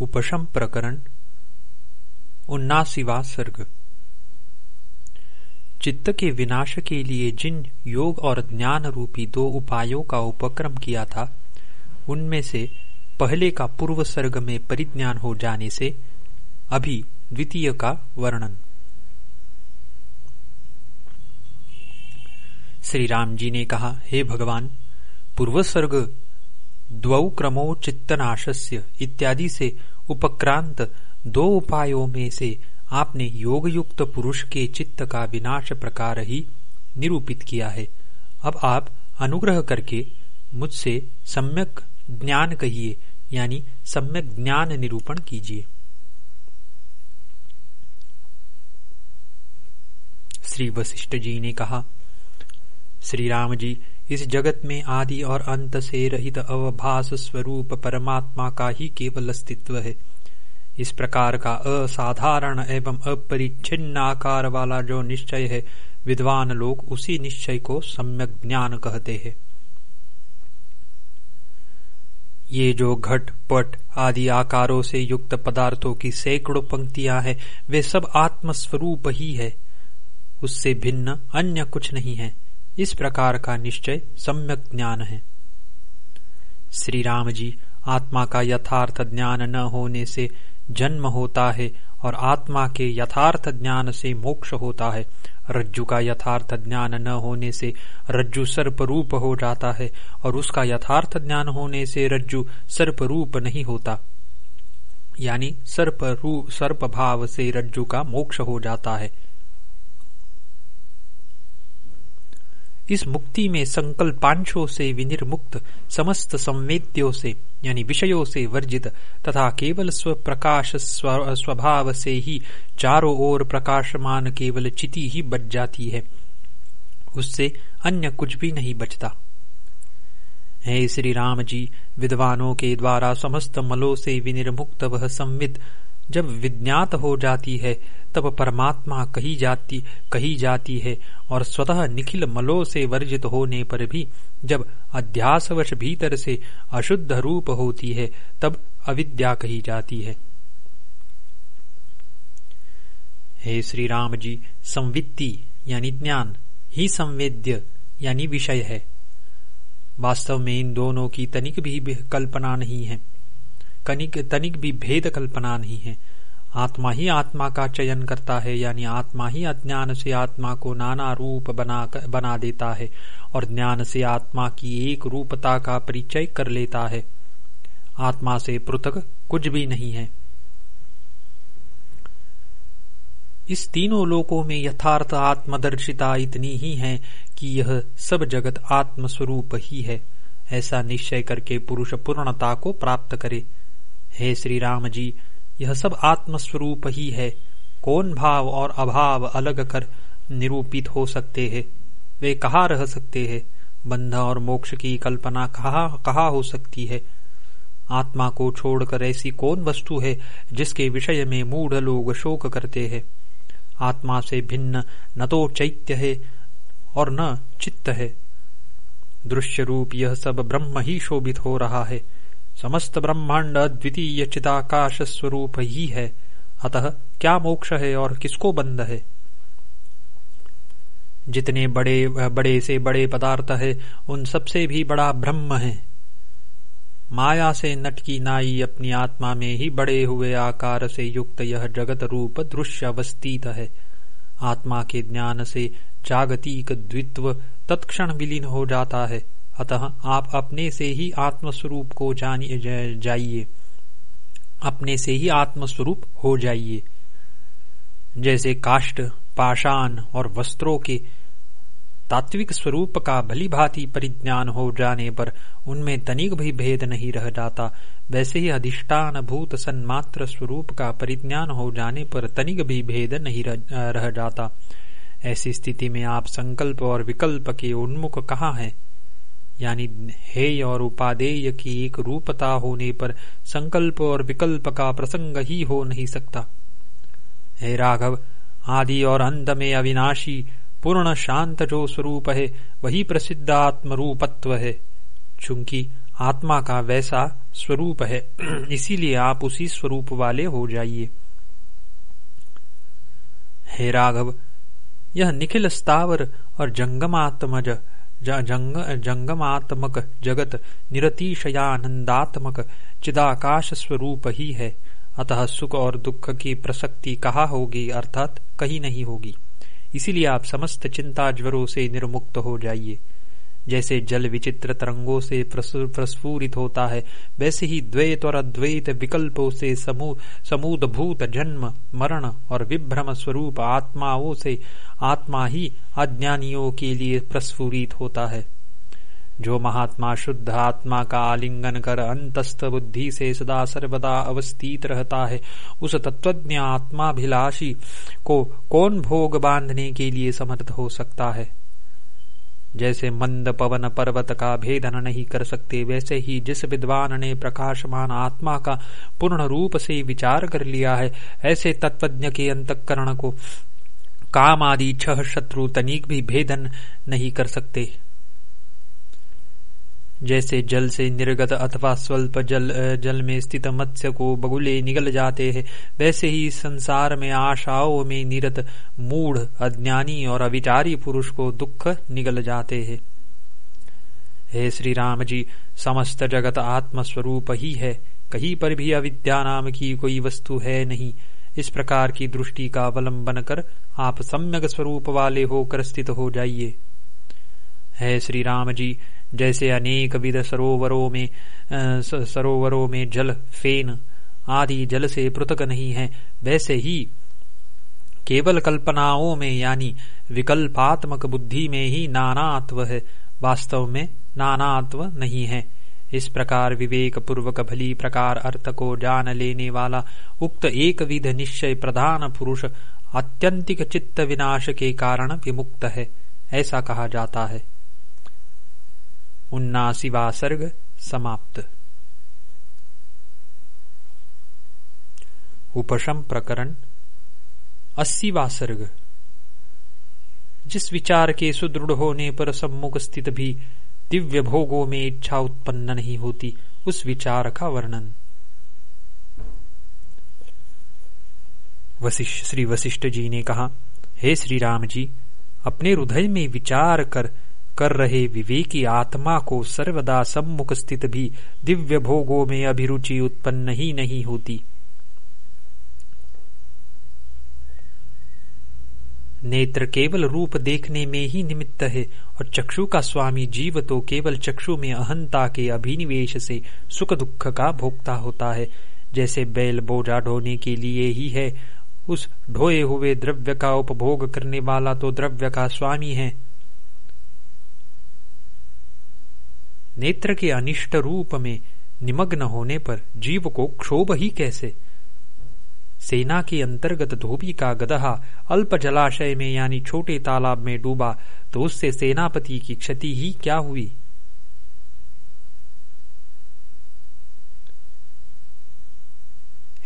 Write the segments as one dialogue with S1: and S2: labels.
S1: उपशम प्रकरण, उन्नासीवा सर्ग। चित्त के विनाश के लिए जिन योग और ज्ञान रूपी दो उपायों का उपक्रम किया था, उनमें से पहले का पूर्व सर्ग में परिज्ञान हो जाने से अभी द्वितीय का वर्णन। श्री राम जी ने कहा, हे भगवान, पूर्व सर्ग, द्वौ क्रमो चित्तनाशस्य इत्यादि से उपक्रांत दो उपायों में से आपने योग युक्त पुरुष के चित्त का विनाश प्रकार ही निरूपित किया है। अब आप अनुग्रह करके मुझसे सम्यक ज्ञान कहिए, यानी सम्यक ज्ञान निरूपण कीजिए। श्री वशिष्ठ जी ने कहा, श्री राम जी इस जगत में आदि और अंत से रहित अवभास स्वरूप परमात्मा का ही केवल अस्तित्व है। इस प्रकार का असाधारण एवं अपरिच्छिन्न आकार वाला जो निश्चय है, विद्वान लोग उसी निश्चय को सम्यक ज्ञान कहते हैं। ये जो घट, पट आदि आकारों से युक्त पदार्थों की सैकड़ों पंक्तियाँ हैं, वे सब आत्मस्वरूप ही है। उससे भिन्न अन्य कुछ नहीं है। इस प्रकार का निश्चय सम्यक ज्ञान है। श्री राम जी आत्मा का यथार्थ ज्ञान न होने से जन्म होता है और आत्मा के यथार्थ ज्ञान से मोक्ष होता है। रज्जु का यथार्थ ज्ञान न होने से रज्जु सर्प रूप हो जाता है और उसका यथार्थ ज्ञान होने से रज्जु सर्प रूप नहीं होता। यानी सर्प रूप सर्प भाव से रज्जु का मोक्ष हो जाता है। इस मुक्ति में संकल्पांशों से विनिर्मुक्त, समस्त संवेद्यों से, यानी विषयों से वर्जित, तथा केवल स्वप्रकाश स्वभाव से ही चारों ओर प्रकाशमान केवल चिति ही बच जाती है। उससे अन्य कुछ भी नहीं बचता। हे श्री राम जी, विद्वानों के द्वारा समस्त मलों से विनिर्मुक्त वह संविद जब विज्ञात हो जाती है, तब परमात्मा कही जाती कही जाती है और स्वतः निखिल मलो से वर्जित होने पर भी जब अध्यासवश भीतर से अशुद्ध रूप होती है, तब अविद्या कही जाती है। हे श्री राम जी, संवित्ति यानी ज्ञान ही संवेद्य यानी विषय है। वास्तव में इन दोनों की तनिक भी कल्पना नहीं है। कनिक, तनिक भी भेद कल्पना नहीं है। आत्मा ही आत्मा का चयन करता है, यानी आत्मा ही अज्ञान से आत्मा को नाना रूप बना बना देता है, और ज्ञान से आत्मा की एक रूपता का परिचय कर लेता है। आत्मा से पृथक कुछ भी नहीं है। इस तीनों लोकों में यथार्थ आत्मदर्शिता इतनी ही है कि यह सब जगत आत्मस्वरूप ही है। ऐसा निश्चय करके पुरुष पूर्णता को प्राप्त करे। हे श्री राम जी, यह सब आत्मस्वरूप ही है। कौन भाव और अभाव अलग कर निरूपित हो सकते हैं? वे कहा रह सकते हैं? बंध और मोक्ष की कल्पना कहा कहा हो सकती है? आत्मा को छोड़कर ऐसी कौन वस्तु है जिसके विषय में मूढ़ लोग शोक करते हैं? आत्मा से भिन्न न तो चैत्य है और न चित्त है। दृश्य रूप यह सब ब्रह्म ही शोभित हो रहा है। समस्त ब्रह्मांड अद्वितीय चिदाकाश स्वरूप ही है। अतः क्या मोक्ष है और किसको बंद है? जितने बड़े बड़े से बड़े पदार्थ है, उन सबसे भी बड़ा ब्रह्म है। माया से नटकी नाई अपनी आत्मा में ही बड़े हुए आकार से युक्त यह जगत रूप दृश्य अवस्थित है। आत्मा के ज्ञान से जागतिक द्वित्व तत्क्षण विलीन हो जाता है। अतः आप अपने से ही आत्मस्वरूप को जानिए जाइए। अपने से ही आत्मस्वरूप हो जाइए। जैसे काष्ट पाषाण और वस्त्रों के तात्विक स्वरूप का भली भांति परिज्ञान हो जाने पर उनमें तनिक भी भेद नहीं रह जाता, वैसे ही अधिष्ठान भूत सन्मात्र स्वरूप का परिज्ञान हो जाने पर तनिक भी भेद नहीं रह जाता। ऐसी स्थिति में आप संकल्प और विकल्प के उन्मुख कहाँ हैं? यानी हेय और उपादेय की एक रूपता होने पर संकल्प और विकल्प का प्रसंग ही हो नहीं सकता। हे राघव, आदि और अंत में अविनाशी, पूर्ण शांत जो स्वरूप है, वही प्रसिद्ध आत्म रूपत्व है। चूँकि आत्मा का वैसा स्वरूप है, इसीलिए आप उसी स्वरूप वाले हो जाइए। हे राघव, यह निखिल स्थावर और जंगमात्मज जंग, जंगमात्मक जगत निरतिशयानंदात्मक चिदाकाश स्वरूप ही है। अतः सुख और दुख की प्रसक्ति कहा होगी अर्थात कहीं नहीं होगी। इसीलिए आप समस्त चिंता ज्वरों से निर्मुक्त हो जाइए। जैसे जल विचित्र तरंगों से प्रस्फूरित होता है वैसे ही द्वैत और अद्वैत विकल्पों से समूद भूत जन्म मरण और विभ्रम स्वरूप आत्माओं से आत्मा ही अज्ञानियों के लिए प्रस्फुरित होता है। जो महात्मा शुद्ध आत्मा का आलिंगन कर अंतस्थ बुद्धि से सदा सर्वदा अवस्थित रहता है, उस तत्वज्ञ आत्माभिलाषी को कौन भोग बांधने के लिए समर्थ हो सकता है? जैसे मंद पवन पर्वत का भेदन नहीं कर सकते, वैसे ही जिस विद्वान ने प्रकाशमान आत्मा का पूर्ण रूप से विचार कर लिया है, ऐसे तत्वज्ञ के अंतकरण को काम आदि छह शत्रु तनिक भी भेदन नहीं कर सकते। जैसे जल से निर्गत अथवा स्वल्प जल जल में स्थित मत्स्य को बगुले निगल जाते हैं, वैसे ही संसार में आशाओं में निरत मूढ़, अज्ञानी और अविचारी पुरुष को दुख निगल जाते हैं। हे श्री राम जी, समस्त जगत आत्मस्वरूप ही है, कहीं पर भी अविद्या नाम की कोई वस्तु है नहीं। इस प्रकार की दृष्टि का अवलंबन कर आप सम्यक स्वरूप वाले होकर स्थित हो जाइए। है श्री राम जी, जैसे अनेक विध सरोवरों में सरोवरों में जल, फेन आदि जल से पृथक नहीं है, वैसे ही केवल कल्पनाओं में यानी विकल्पात्मक बुद्धि में ही नानात्व है, वास्तव में नानात्व नहीं है। इस प्रकार विवेक पूर्वक भली प्रकार अर्थ को जान लेने वाला उक्त एक विध निश्चय प्रधान पुरुष अत्यंतिक चित्त विनाश के कारण विमुक्त है, ऐसा कहा जाता है। उन्नासीवा सर्ग समाप्त। उपशम प्रकरण अस्सीवा सर्ग। जिस विचार के सुदृढ़ होने पर सम्मुख स्थित भी दिव्य भोगों में इच्छा उत्पन्न नहीं होती, उस विचार का वर्णन। वशिष्ठ, श्री वशिष्ठ जी ने कहा, हे श्री राम जी, अपने हृदय में विचार कर कर रहे विवेकी आत्मा को सर्वदा सम्मुख स्थित भी दिव्य भोगों में अभिरुचि उत्पन्न ही नहीं होती। नेत्र केवल रूप देखने में ही निमित्त है और चक्षु का स्वामी जीव तो केवल चक्षु में अहंता के अभिनिवेश से सुख दुख का भोगता होता है। जैसे बैल बोझा ढोने के लिए ही है, उस ढोए हुए द्रव्य का उपभोग करने वाला तो द्रव्य का स्वामी है। नेत्र के अनिष्ट रूप में निमग्न होने पर जीव को क्षोभ ही कैसे? सेना के अंतर्गत धोबी का गदहा, अल्प जलाशय में यानी छोटे तालाब में डूबा तो उससे सेनापति की क्षति ही क्या हुई?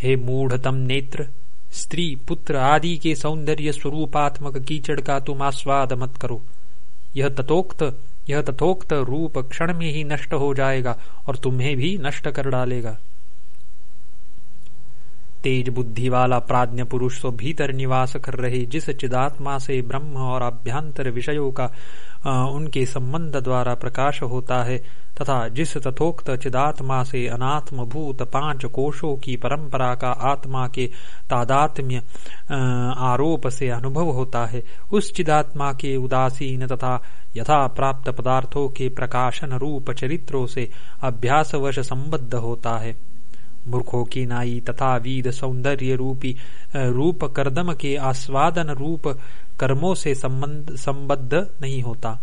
S1: हे मूढ़तम नेत्र, स्त्री पुत्र आदि के सौंदर्य स्वरूपात्मक कीचड़ का तुम आस्वाद मत करो। यह तथोक्त यह तथोक्त रूप क्षण में ही नष्ट हो जाएगा और तुम्हें भी नष्ट कर डालेगा। तेज बुद्धि वाला प्राज्ञ पुरुष तो भीतर निवास कर रहे जिस चिदात्मा से ब्रह्म और अभ्यंतर विषयों का उनके संबंध द्वारा प्रकाश होता है, तथा जिस तथोक्त चिदात्मा से अनात्म भूत पाँच कोशों की परंपरा का आत्मा के तादात्म्य आरोप से अनुभव होता है, उस चिदात्मा के उदासीन तथा यथा प्राप्त पदार्थों के प्रकाशन रूप चरित्रों से अभ्यासवश संबद्ध होता है। मूर्खों की नाई तथा वीद सौंदर्य रूपी रूप कर्दम के आस्वादन रूप कर्मों से संबंध, संबद्ध नहीं होता।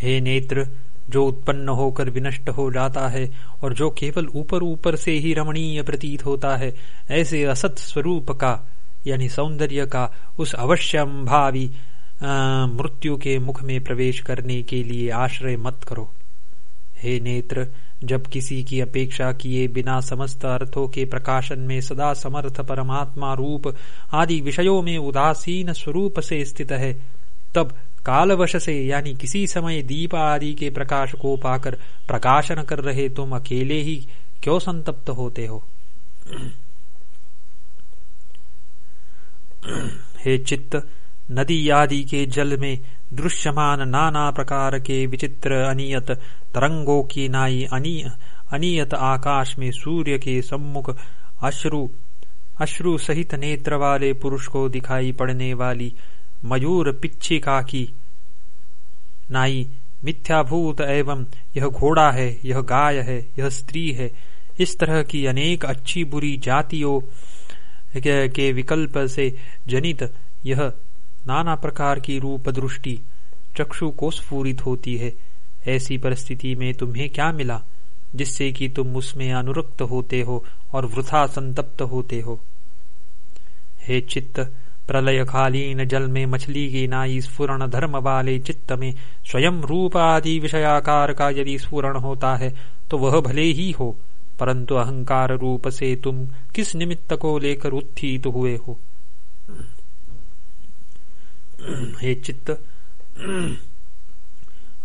S1: हे नेत्र, जो उत्पन्न होकर विनष्ट हो जाता है और जो केवल ऊपर ऊपर से ही रमणीय प्रतीत होता है, ऐसे असत स्वरूप का, यानी सौंदर्य का, उस अवश्यंभावी मृत्यु के मुख में प्रवेश करने के लिए आश्रय मत करो। हे नेत्र, जब किसी की अपेक्षा किए बिना समस्त अर्थों के प्रकाशन में सदा समर्थ परमात्मा रूप आदि विषयों में उदासीन स्वरूप से स्थित है, तब कालवश से यानी किसी समय दीप आदि के प्रकाश को पाकर प्रकाशन कर रहे तुम अकेले ही क्यों संतप्त होते हो? हे चित्त नदी आदि के जल में दृश्यमान नाना प्रकार के विचित्र अनियत तरंगों की नाई अनिय, अनियत आकाश में सूर्य के सम्मुख अश्रु अश्रु सहित नेत्र वाले पुरुष को दिखाई पड़ने वाली मयूर पिच्छिका की नाई मिथ्याभूत एवं यह घोड़ा है यह गाय है यह स्त्री है। इस तरह की अनेक अच्छी बुरी जातियों के विकल्प से जनित यह नाना प्रकार की रूप दृष्टि चक्षु को स्फूरित होती है। ऐसी परिस्थिति में तुम्हें क्या मिला, जिससे कि तुम उसमें अनुरक्त होते हो और वृथा संतप्त होते हो? हे चित्त प्रलय कालीन जल में मछली की नाई स्फुरण धर्म वाले चित्त में स्वयं रूप आदि विषयाकार का यदि स्फुरण होता है तो वह भले ही हो, परंतु अहंकार रूप से तुम किस निमित्त को लेकर उत्थित हुए हो? हे चित्त,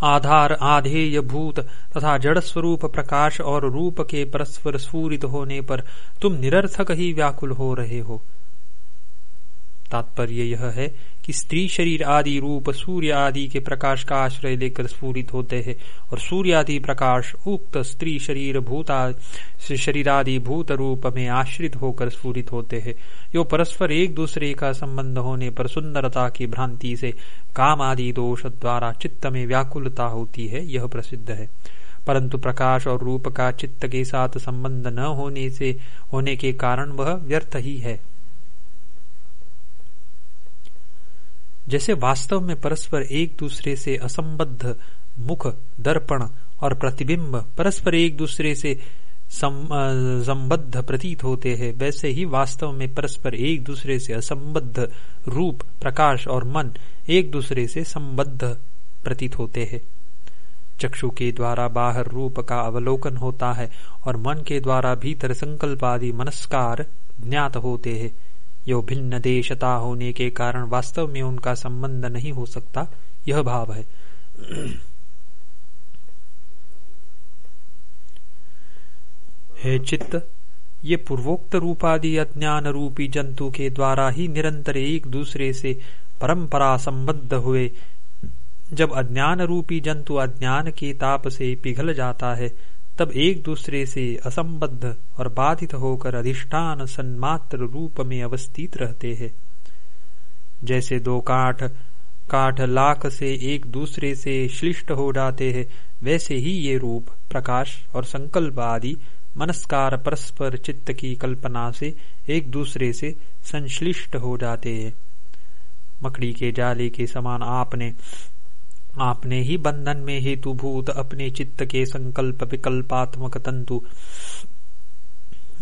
S1: आधार, आधेय भूत तथा जड़ स्वरूप प्रकाश और रूप के परस्पर स्फूरित होने पर तुम निरर्थक ही व्याकुल हो रहे हो। तात्पर्य यह है कि स्त्री शरीर आदि रूप सूर्य आदि के प्रकाश का आश्रय लेकर स्फूरित होते हैं और सूर्य आदि प्रकाश उक्त स्त्री शरीर भूता शरीर आदि भूत रूप में आश्रित होकर स्फूरित होते हैं। यो परस्पर एक दूसरे का संबंध होने पर सुंदरता की भ्रांति से काम आदि दोष द्वारा चित्त में व्याकुलता होती है, यह प्रसिद्ध है। परंतु प्रकाश और रूप का चित्त के साथ संबंध न होने से, होने के कारण वह व्यर्थ ही है। जैसे वास्तव में परस्पर एक दूसरे से असंबद्ध मुख, दर्पण और प्रतिबिंब परस्पर एक दूसरे से संबद्ध प्रतीत होते हैं, वैसे ही वास्तव में परस्पर एक दूसरे से असंबद्ध रूप, प्रकाश और मन एक दूसरे से संबद्ध प्रतीत होते हैं। चक्षु के द्वारा बाहर रूप का अवलोकन होता है और मन के द्वारा भीतर संकल्प आदि मनस्कार ज्ञात होते हैं। यो भिन्न देशता होने के कारण वास्तव में उनका संबंध नहीं हो सकता, यह भाव है। हे चित्त, ये पूर्वोक्त रूपादि अज्ञान रूपी जंतु के द्वारा ही निरंतर एक दूसरे से परंपरा संबद्ध हुए। जब अज्ञान रूपी जंतु अज्ञान के ताप से पिघल जाता है तब एक दूसरे से असंबद्ध और बाधित होकर अधिष्ठान सन्मात्र रूप में अवस्थित रहते हैं। जैसे दो काठ काठ लाख से एक दूसरे से श्लिष्ट हो जाते हैं, वैसे ही ये रूप प्रकाश और संकल्प आदि मनस्कार परस्पर चित्त की कल्पना से एक दूसरे से संश्लिष्ट हो जाते हैं। मकड़ी के जाले के समान आपने आपने ही बंधन में हेतुभूत अपने चित्त के संकल्प विकल्पात्मक तंतु।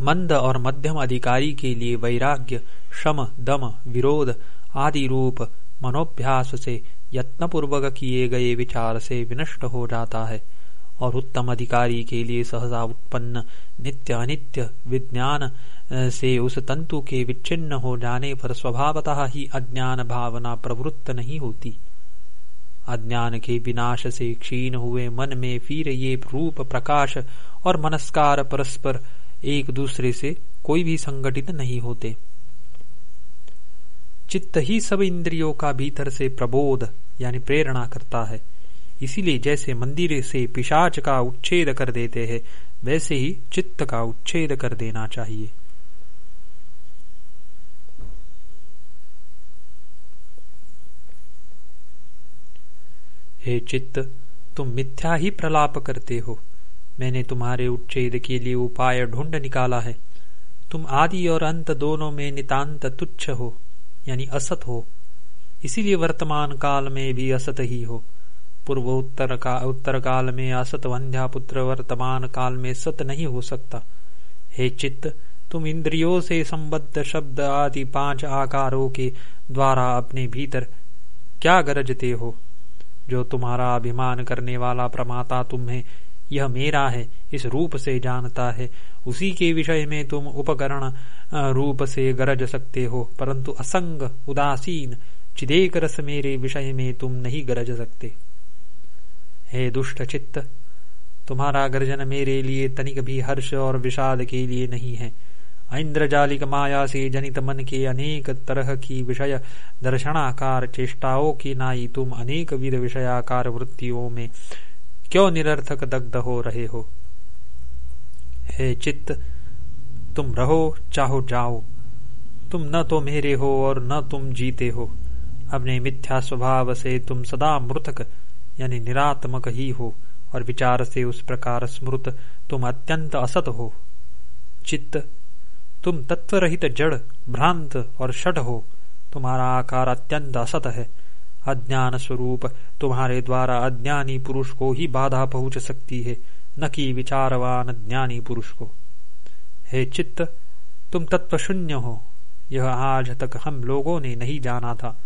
S1: मंद और मध्यम अधिकारी के लिए वैराग्य, शम, दम, विरोध आदि रूप मनोभ्यास से यत्नपूर्वक किए गए विचार से विनष्ट हो जाता है और उत्तम अधिकारी के लिए सहजा उत्पन्न नित्य अनित्य विज्ञान से उस तंतु के विच्छिन्न हो जाने पर स्वभावतः ही अज्ञान भावना प्रवृत्त नहीं होती। अज्ञान के विनाश से क्षीण हुए मन में फिर ये रूप प्रकाश और मनस्कार परस्पर एक दूसरे से कोई भी संगठित नहीं होते। चित्त ही सब इंद्रियों का भीतर से प्रबोध, यानी प्रेरणा करता है। इसीलिए जैसे मंदिर से पिशाच का उच्छेद कर देते हैं, वैसे ही चित्त का उच्छेद कर देना चाहिए। हे चित्त, तुम मिथ्या ही प्रलाप करते हो। मैंने तुम्हारे उच्छेद के लिए उपाय ढूंढ निकाला है। तुम आदि और अंत दोनों में नितांत तुच्छ हो, यानी असत हो। इसीलिए वर्तमान काल में भी असत ही हो। पूर्व उत्तर का, उत्तर काल में असत वंध्या पुत्र वर्तमान काल में सत नहीं हो सकता। हे चित्त, तुम इंद्रियों से संबद्ध शब्द आदि पाँच आकारों के द्वारा अपने भीतर क्या गरजते हो? जो तुम्हारा अभिमान करने वाला प्रमाता तुम्हें, यह मेरा है, इस रूप से जानता है। उसी के विषय में तुम उपकरण रूप से गरज सकते हो, परंतु असंग, उदासीन, चिदेक रस मेरे विषय में तुम नहीं गरज सकते। हे दुष्ट चित्त, तुम्हारा गर्जन मेरे लिए तनिक भी हर्ष और विषाद के लिए नहीं है। इंद्रजालिक माया से जनित मन के अनेक तरह की विषय दर्शनाकार चेष्टाओं की नाई तुम अनेक विध विषयाकार वृत्तियों में क्यों निरर्थक दग्ध हो रहे हो? हे चित्त, तुम रहो, चाहो जाओ। तुम न तो मेरे हो और न तुम जीते हो। अपने मिथ्या स्वभाव से तुम सदा मृतक, यानी निरात्मक ही हो, और विचार से उस प्रकार स्मृत तुम अत्यंत असत हो। चित्त तुम तत्व रहित जड़, भ्रांत और षट हो। तुम्हारा आकार अत्यंत असत है। अज्ञान स्वरूप तुम्हारे द्वारा अज्ञानी पुरुष को ही बाधा पहुँच सकती है, न कि विचारवान ज्ञानी पुरुष को। हे चित्त, तुम तत्व शून्य हो। यह आज तक हम लोगों ने नहीं जाना था।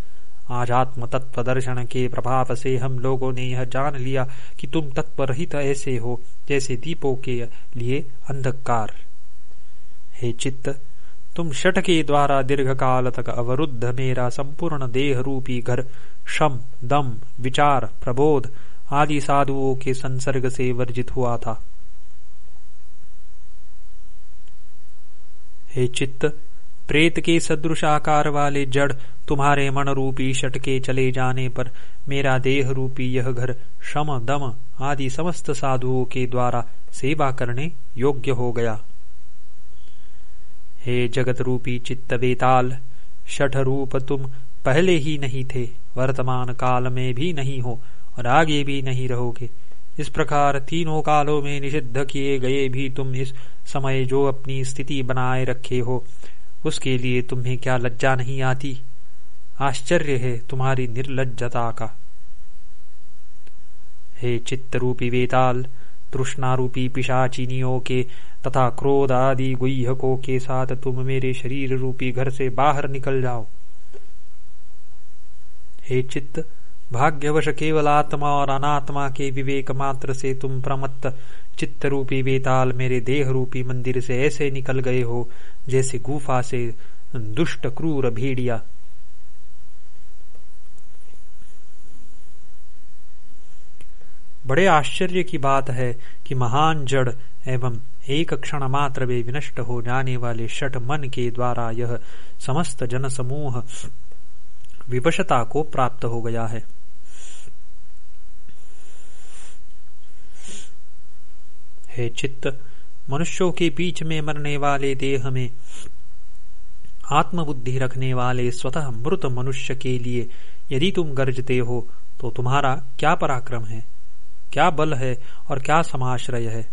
S1: आज आत्म तत्व दर्शन के प्रभाव से हम लोगों ने यह जान लिया कि तुम तत्व रहित ऐसे हो, जैसे दीपों के लिए अंधकार। हे चित्त, तुम शट के द्वारा दीर्घ काल तक अवरुद्ध मेरा संपूर्ण देह रूपी घर, शम, दम, विचार, प्रबोध आदि साधुओं के संसर्ग से वर्जित हुआ था। हे चित्त, प्रेत के सदृश आकार वाले जड़ तुम्हारे मन रूपी शटके चले जाने पर मेरा देह रूपी यह घर, शम, दम आदि समस्त साधुओं के द्वारा सेवा करने योग्य हो गया। हे जगत रूपी चित्त वेताल शठ रूप तुम पहले ही नहीं थे, वर्तमान काल में भी नहीं हो और आगे भी नहीं रहोगे। इस प्रकार तीनों कालों में निषिद्ध किए गए भी तुम इस समय जो अपनी स्थिति बनाए रखे हो, उसके लिए तुम्हें क्या लज्जा नहीं आती? आश्चर्य है तुम्हारी निर्लजता का। हे चित्त रूपी वेताल तृष्णारूपी पिशाचिनियों के तथा क्रोध आदि गुह्यकों के साथ तुम मेरे शरीर रूपी घर से बाहर निकल जाओ। हे चित्त, भाग्यवश केवल आत्मा और अनात्मा के विवेक मात्र से तुम प्रमत्त चित्त रूपी वेताल मेरे देह रूपी मंदिर से ऐसे निकल गए हो, जैसे गुफा से दुष्ट क्रूर भेड़िया। बड़े आश्चर्य की बात है कि महान जड़ एवं एक क्षण मात्र वे विनष्ट हो जाने वाले शठ मन के द्वारा यह समस्त जन समूह विवशता को प्राप्त हो गया है। हे चित्त, मनुष्यों के बीच में मरने वाले देह में आत्मबुद्धि रखने वाले स्वतः मृत मनुष्य के लिए यदि तुम गर्जते हो तो तुम्हारा क्या पराक्रम है? क्या बल है और क्या समाश्रय है?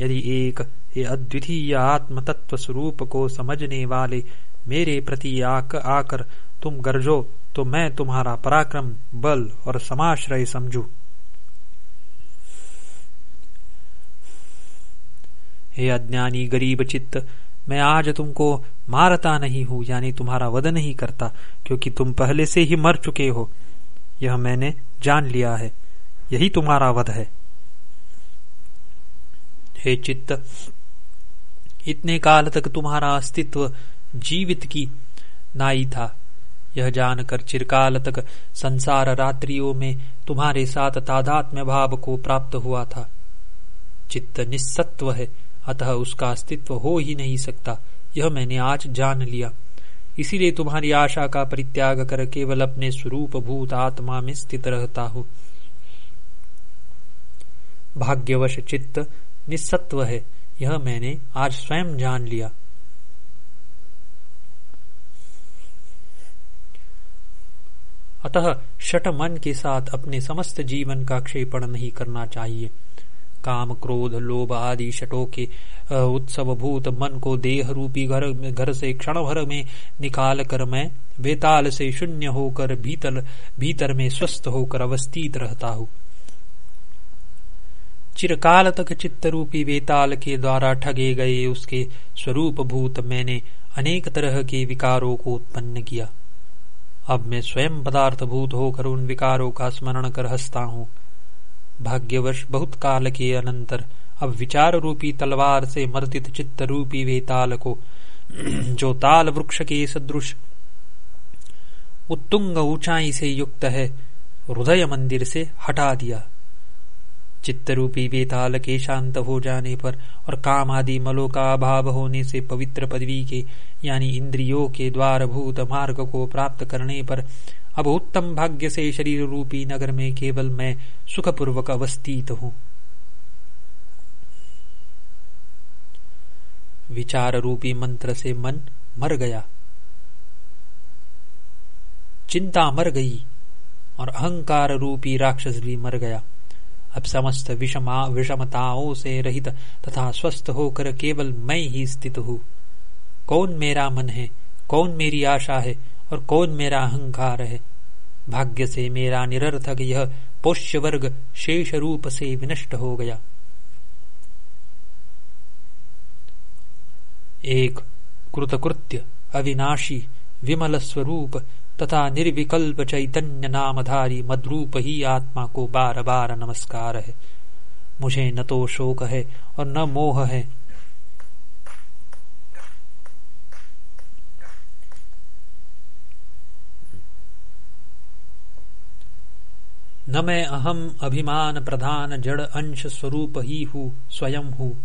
S1: यदि एक ये अद्वितीय आत्म तत्व स्वरूप को समझने वाले मेरे प्रति आक आकर तुम गर्जो तो मैं तुम्हारा पराक्रम, बल और समाश्रय समझू। हे अज्ञानी गरीब चित्त, मैं आज तुमको मारता नहीं हूँ, यानी तुम्हारा वध नहीं करता, क्योंकि तुम पहले से ही मर चुके हो। यह मैंने जान लिया है। यही तुम्हारा वध है। हे चित्त, इतने काल तक तुम्हारा अस्तित्व जीवित की नाई था। यह जानकर चिरकाल तक संसार रात्रियों में तुम्हारे साथ तादात्म्य भाव को प्राप्त हुआ था। चित्त निस्सत्व है, अतः उसका अस्तित्व हो ही नहीं सकता। यह मैंने आज जान लिया। इसीलिए तुम्हारी आशा का परित्याग कर केवल अपने स्वरूप भूत आत्मा में स्थित रहता हूँ। भाग्यवश चित्त निस्सत्व है, यह मैंने आज स्वयं जान लिया। अतः शट मन के साथ अपने समस्त जीवन का क्षेपण नहीं करना चाहिए। काम, क्रोध, लोभ आदि शटो के उत्सव भूत मन को देह रूपी घर घर से क्षण भर में निकाल कर मैं वेताल से शून्य होकर भीतर भीतर में स्वस्थ होकर अवस्थित रहता हूँ। चिरकाल तक चित्त रूपी वेताल के द्वारा ठगे गए उसके स्वरूप भूत मैंने अनेक तरह के विकारों को उत्पन्न किया। अब मैं स्वयं पदार्थ भूत होकर उन विकारों का स्मरण कर हंसता हूँ। भाग्यवश बहुत काल के अनंतर अब विचार रूपी तलवार से मर्दित चित्त रूपी वे ताल को जो ताल वृक्ष के सदृश उत्तुंग ऊंचाई से युक्त है, हृदय मंदिर से हटा दिया। चित्त रूपी वेताल के शांत हो जाने पर और काम आदि मलों का अभाव होने से पवित्र पदवी के, यानी इंद्रियों के द्वार भूत मार्ग को प्राप्त करने पर अब उत्तम भाग्य से शरीर रूपी नगर में केवल मैं सुखपूर्वक अवस्थित हूँ। विचार रूपी मंत्र से मन मर गया। चिंता मर गई और अहंकार रूपी राक्षस भी मर गया। अब समस्त विषमा विषमताओं से रहित तथा स्वस्थ होकर केवल मैं ही स्थित हूँ। कौन मेरा मन है, कौन मेरी आशा है और कौन मेरा अहंकार है? भाग्य से मेरा निरर्थक यह पोष्य वर्ग शेष रूप से विनष्ट हो गया। एक कृतकृत्य अविनाशी विमल स्वरूप तथा निर्विकल्प चैतन्य नामधारी मद्रूप ही आत्मा को बार बार नमस्कार है। मुझे न तो शोक है और न मोह है। न मैं अहम अभिमान प्रधान जड़ अंश स्वरूप ही हूँ, स्वयं हूँ।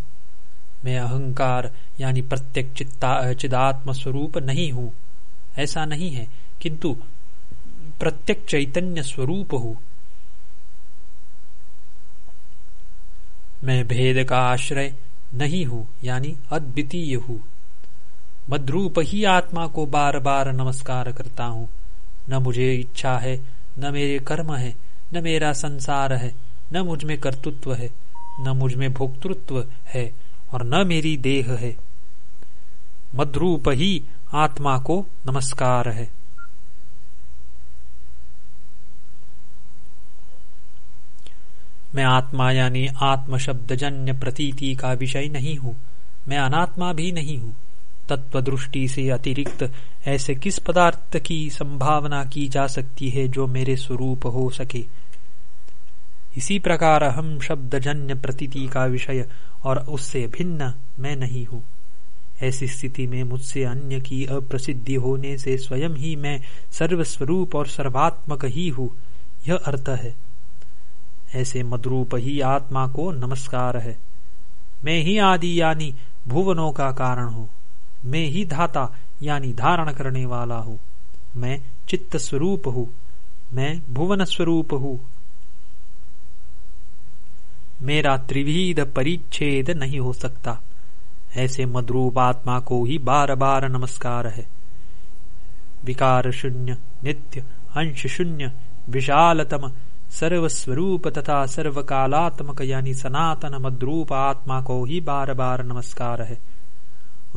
S1: मैं अहंकार यानी प्रत्येक चिदात्म स्वरूप नहीं हूँ। ऐसा नहीं है। किंतु प्रत्येक चैतन्य स्वरूप हूँ। मैं भेद का आश्रय नहीं हूँ, यानी अद्वितीय हूँ। मद्रूप ही आत्मा को बार बार नमस्कार करता हूँ। न मुझे इच्छा है, न मेरे कर्म है, न मेरा संसार है, न मुझमें कर्तृत्व है, न मुझमें भोक्तृत्व है, और न मेरी देह है। मद्रूप ही आत्मा को नमस्कार है। मैं आत्मा यानी आत्म शब्द जन्य प्रतीति का विषय नहीं हूँ। मैं अनात्मा भी नहीं हूँ। तत्व दृष्टि से अतिरिक्त ऐसे किस पदार्थ की संभावना की जा सकती है जो मेरे स्वरूप हो सके? इसी प्रकार हम शब्द जन्य प्रतीति का विषय और उससे भिन्न मैं नहीं हूँ। ऐसी स्थिति में मुझसे अन्य की अप्रसिद्धि होने से स्वयं ही मैं सर्वस्वरूप और सर्वात्मक ही हूँ। यह अर्थ है। ऐसे मद्रूप ही आत्मा को नमस्कार है। मैं ही आदि यानी भुवनों का कारण हूँ। मैं ही धाता यानी धारण करने वाला हूँ। मैं चित्त स्वरूप हूँ। मैं भुवन स्वरूप हूँ। मेरा त्रिविध परिच्छेद नहीं हो सकता। ऐसे मद्रूप आत्मा को ही बार बार नमस्कार है। विकार शून्य, नित्य, अंश शून्य, विशालतम सर्वस्वरूप तथा सर्वकालात्मक यानी सनातन मद्रूप आत्मा को ही बार बार नमस्कार है।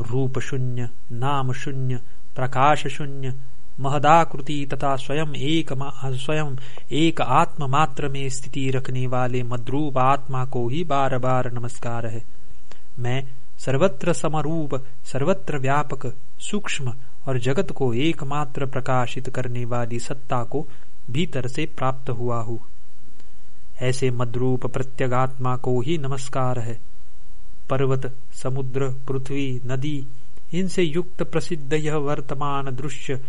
S1: रूप शून्य नाम शून्य प्रकाश शून्य महदाकृति तथा स्वयं एक स्वयं एक आत्म मात्र में स्थिति रखने वाले मद्रूप आत्मा को ही बार बार नमस्कार है। मैं सर्वत्र समरूप, सर्वत्र व्यापक, सूक्ष्म और जगत को एकमात्र प्रकाशित करने वाली सत्ता को भीतर से प्राप्त हुआ हूँ। ऐसे मद्रूप प्रत्यगात्मा को ही नमस्कार है। पर्वत, समुद्र, पृथ्वी, नदी, इनसे युक्त प्रसिद्ध यह वर्तमान दृश्य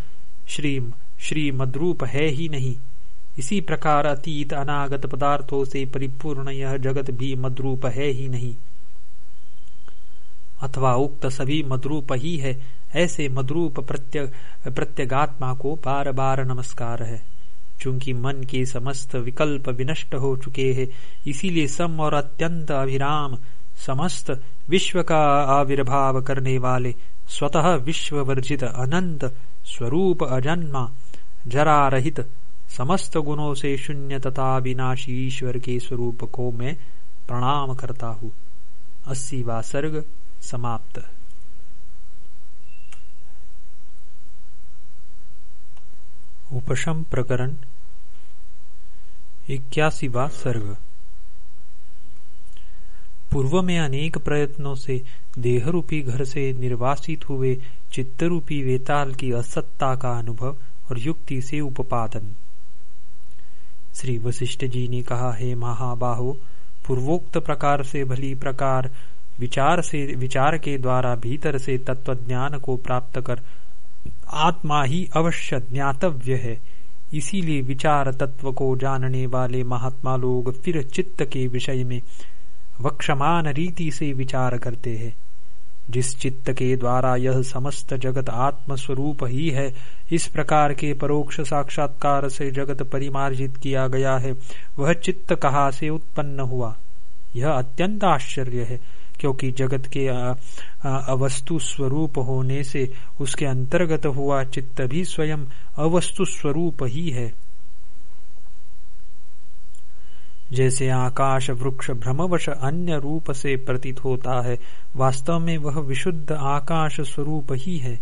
S1: श्री श्री मद्रूप है ही नहीं। इसी प्रकार अतीत अनागत पदार्थों से परिपूर्ण यह जगत भी मद्रूप है ही नहीं। अथवा उक्त सभी मद्रूप ही है, ऐसे मद्रूप प्रत्यगात्मा को बार बार नमस्कार है। चूँकि मन के समस्त विकल्प विनष्ट हो चुके हैं, इसीलिए सम और अत्यंत अभिराम समस्त विश्व का आविर्भाव करने वाले स्वतः विश्व वर्जित अनंत स्वरूप अजन्मा जरा रहित समस्त गुणों से शून्य तथा विनाशी ईश्वर के स्वरूप को मैं प्रणाम करता हूँ। अस्सीवा सर्ग समाप्त। उपशम प्रकरण इक्यासीवा सर्ग। पूर्व में अनेक प्रयत्नों से देह रूपी घर से निर्वासित हुए चित्त रूपी वेताल की असत्ता का अनुभव और युक्ति से उपादन श्री वशिष्ठ जी ने कहा, हे महाबाहो, पूर्वोक्त प्रकार से भली प्रकार, विचार से, विचार के द्वारा भीतर से तत्व ज्ञान को प्राप्त कर, आत्मा ही अवश्य ज्ञातव्य है। इसीलिए विचार तत्व को जानने वाले महात्मा लोग फिर चित्त के विषय में वक्षमान रीति से विचार करते हैं। जिस चित्त के द्वारा यह समस्त जगत आत्म स्वरूप ही है, इस प्रकार के परोक्ष साक्षात्कार से जगत परिमार्जित किया गया है, वह चित्त कहा से उत्पन्न हुआ? यह अत्यंत आश्चर्य है। क्योंकि जगत के अवस्तु स्वरूप होने से उसके अंतर्गत हुआ चित्त भी स्वयं अवस्तु स्वरूप ही है। जैसे आकाश वृक्ष भ्रमवश अन्य रूप से प्रतीत होता है, वास्तव में वह विशुद्ध आकाश स्वरूप ही है।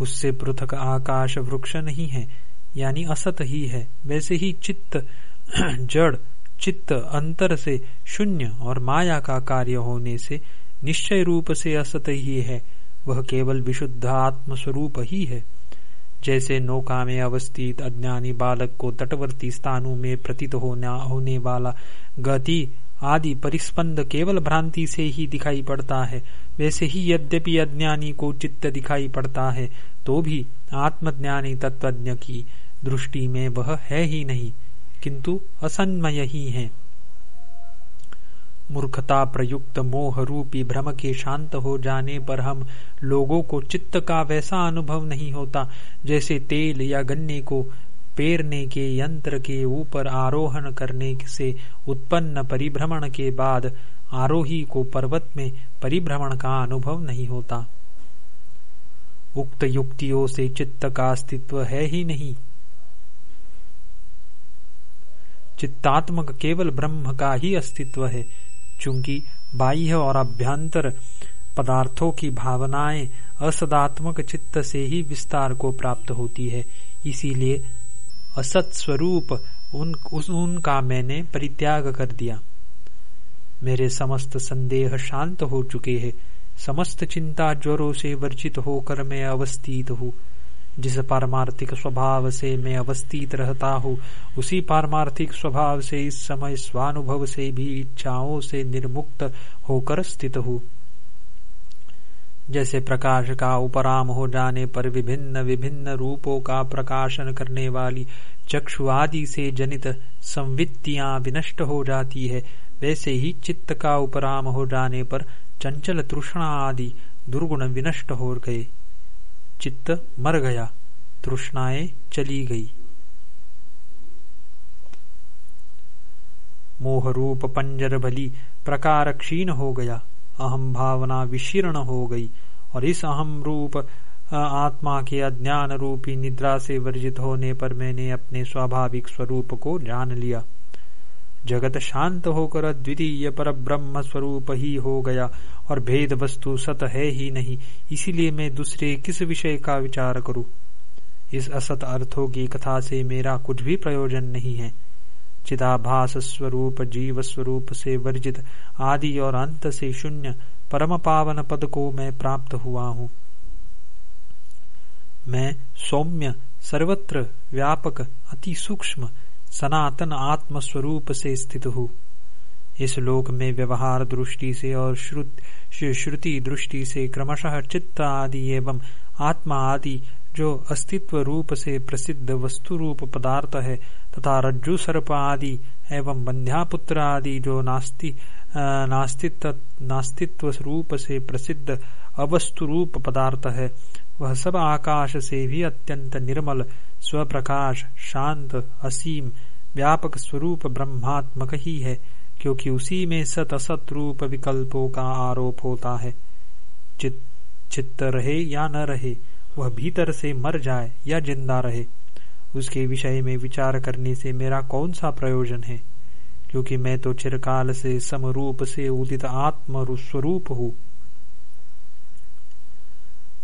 S1: उससे पृथक आकाश वृक्ष नहीं है, यानी असत ही है। वैसे ही चित्त जड़ चित्त अंतर से शून्य और माया का कार्य होने से निश्चय रूप से असत ही है। वह केवल विशुद्ध आत्म स्वरूप ही है। जैसे नौका में अवस्थित अज्ञानी बालक को तटवर्ती स्थानों में प्रतीत होना, होने वाला गति आदि परिस्पंद केवल भ्रांति से ही दिखाई पड़ता है। वैसे ही यद्यपि अज्ञानी को चित्त दिखाई पड़ता है तो भी आत्मज्ञानी तत्वज्ञ की दृष्टि में वह है ही नहीं। किंतु असन्मय ही है। मूर्खता प्रयुक्त मोह रूपी भ्रम के शांत हो जाने पर हम लोगों को चित्त का वैसा अनुभव नहीं होता, जैसे तेल या गन्ने को पेरने के यंत्र के ऊपर आरोहण करने से उत्पन्न परिभ्रमण के बाद आरोही को पर्वत में परिभ्रमण का अनुभव नहीं होता। उक्त युक्तियों से चित्त का अस्तित्व है ही नहीं। चित्तात्मक केवल ब्रह्म का ही अस्तित्व है। चूँकि बाह्य और अभ्यंतर पदार्थों की भावनाएँ असदात्मक चित्त से ही विस्तार को प्राप्त होती है। इसीलिए असत स्वरूप उन उस, उनका मैंने परित्याग कर दिया। मेरे समस्त संदेह शांत हो चुके हैं। समस्त चिंता ज्वरों से वर्जित होकर मैं अवस्थित हूँ। जिस पारमार्थिक स्वभाव से मैं अवस्थित रहता हूँ, उसी पारमार्थिक स्वभाव से इस समय स्वानुभव से भी इच्छाओं से निर्मुक्त होकर स्थित हूँ। जैसे प्रकाश का उपराम हो जाने पर विभिन्न विभिन्न रूपों का प्रकाशन करने वाली चक्षु आदि से जनित संवित्तियाँ विनष्ट हो जाती है, वैसे ही चित्त का उपराम हो जाने पर चंचल तृष्णा आदि दुर्गुण विनष्ट हो गए। चित्त मर गया, तृष्णाएँ चली गई। मोह रूप पंजर भली प्रकार क्षीण हो गया अहम भावना विशीर्ण हो गई, और इस अहम रूप आत्मा के अज्ञान रूपी निद्रा से वर्जित होने पर मैंने अपने स्वाभाविक स्वरूप को जान लिया। जगत शांत होकर अद्वितीय पर ब्रह्म स्वरूप ही हो गया और भेद वस्तु सत है ही नहीं। इसीलिए मैं दूसरे किस विषय का विचार करूँ? इस असत अर्थों की कथा से मेरा कुछ भी प्रयोजन नहीं है। चिदाभास स्वरूप, जीव स्वरूप से वर्जित आदि और अंत से शून्य परम पावन पद को मैं प्राप्त हुआ हूँ। मैं सौम्य, सर्वत्र व्यापक, अति सूक्ष्म सनातन आत्म स्वरूप से स्थित हूँ। इस लोक में व्यवहार दृष्टि से और श्रुति दृष्टि से क्रमशः चित्त आदि एवं आत्मा आदि जो अस्तित्व रूप से प्रसिद्ध वस्तु रूप पदार्थ है तथा रज्जु सर्प आदि एवं बंध्यापुत्र आदि जो नास्ति नास्तित्व नास्तित्व रूप से प्रसिद्ध अवस्तु रूप पदार्थ है, वह सब आकाश से भी अत्यंत निर्मल स्वप्रकाश, शांत, असीम, व्यापक स्वरूप ब्रह्मात्मक ही है, क्योंकि उसी में सत असत रूप विकल्पों का आरोप होता है। चित, चित्त रहे या न रहे, वह भीतर से मर जाए या ज़िंदा रहे, उसके विषय में विचार करने से मेरा कौन सा प्रयोजन है? क्योंकि मैं तो चिरकाल से समरूप से उदित आत्म स्वरूप हूँ।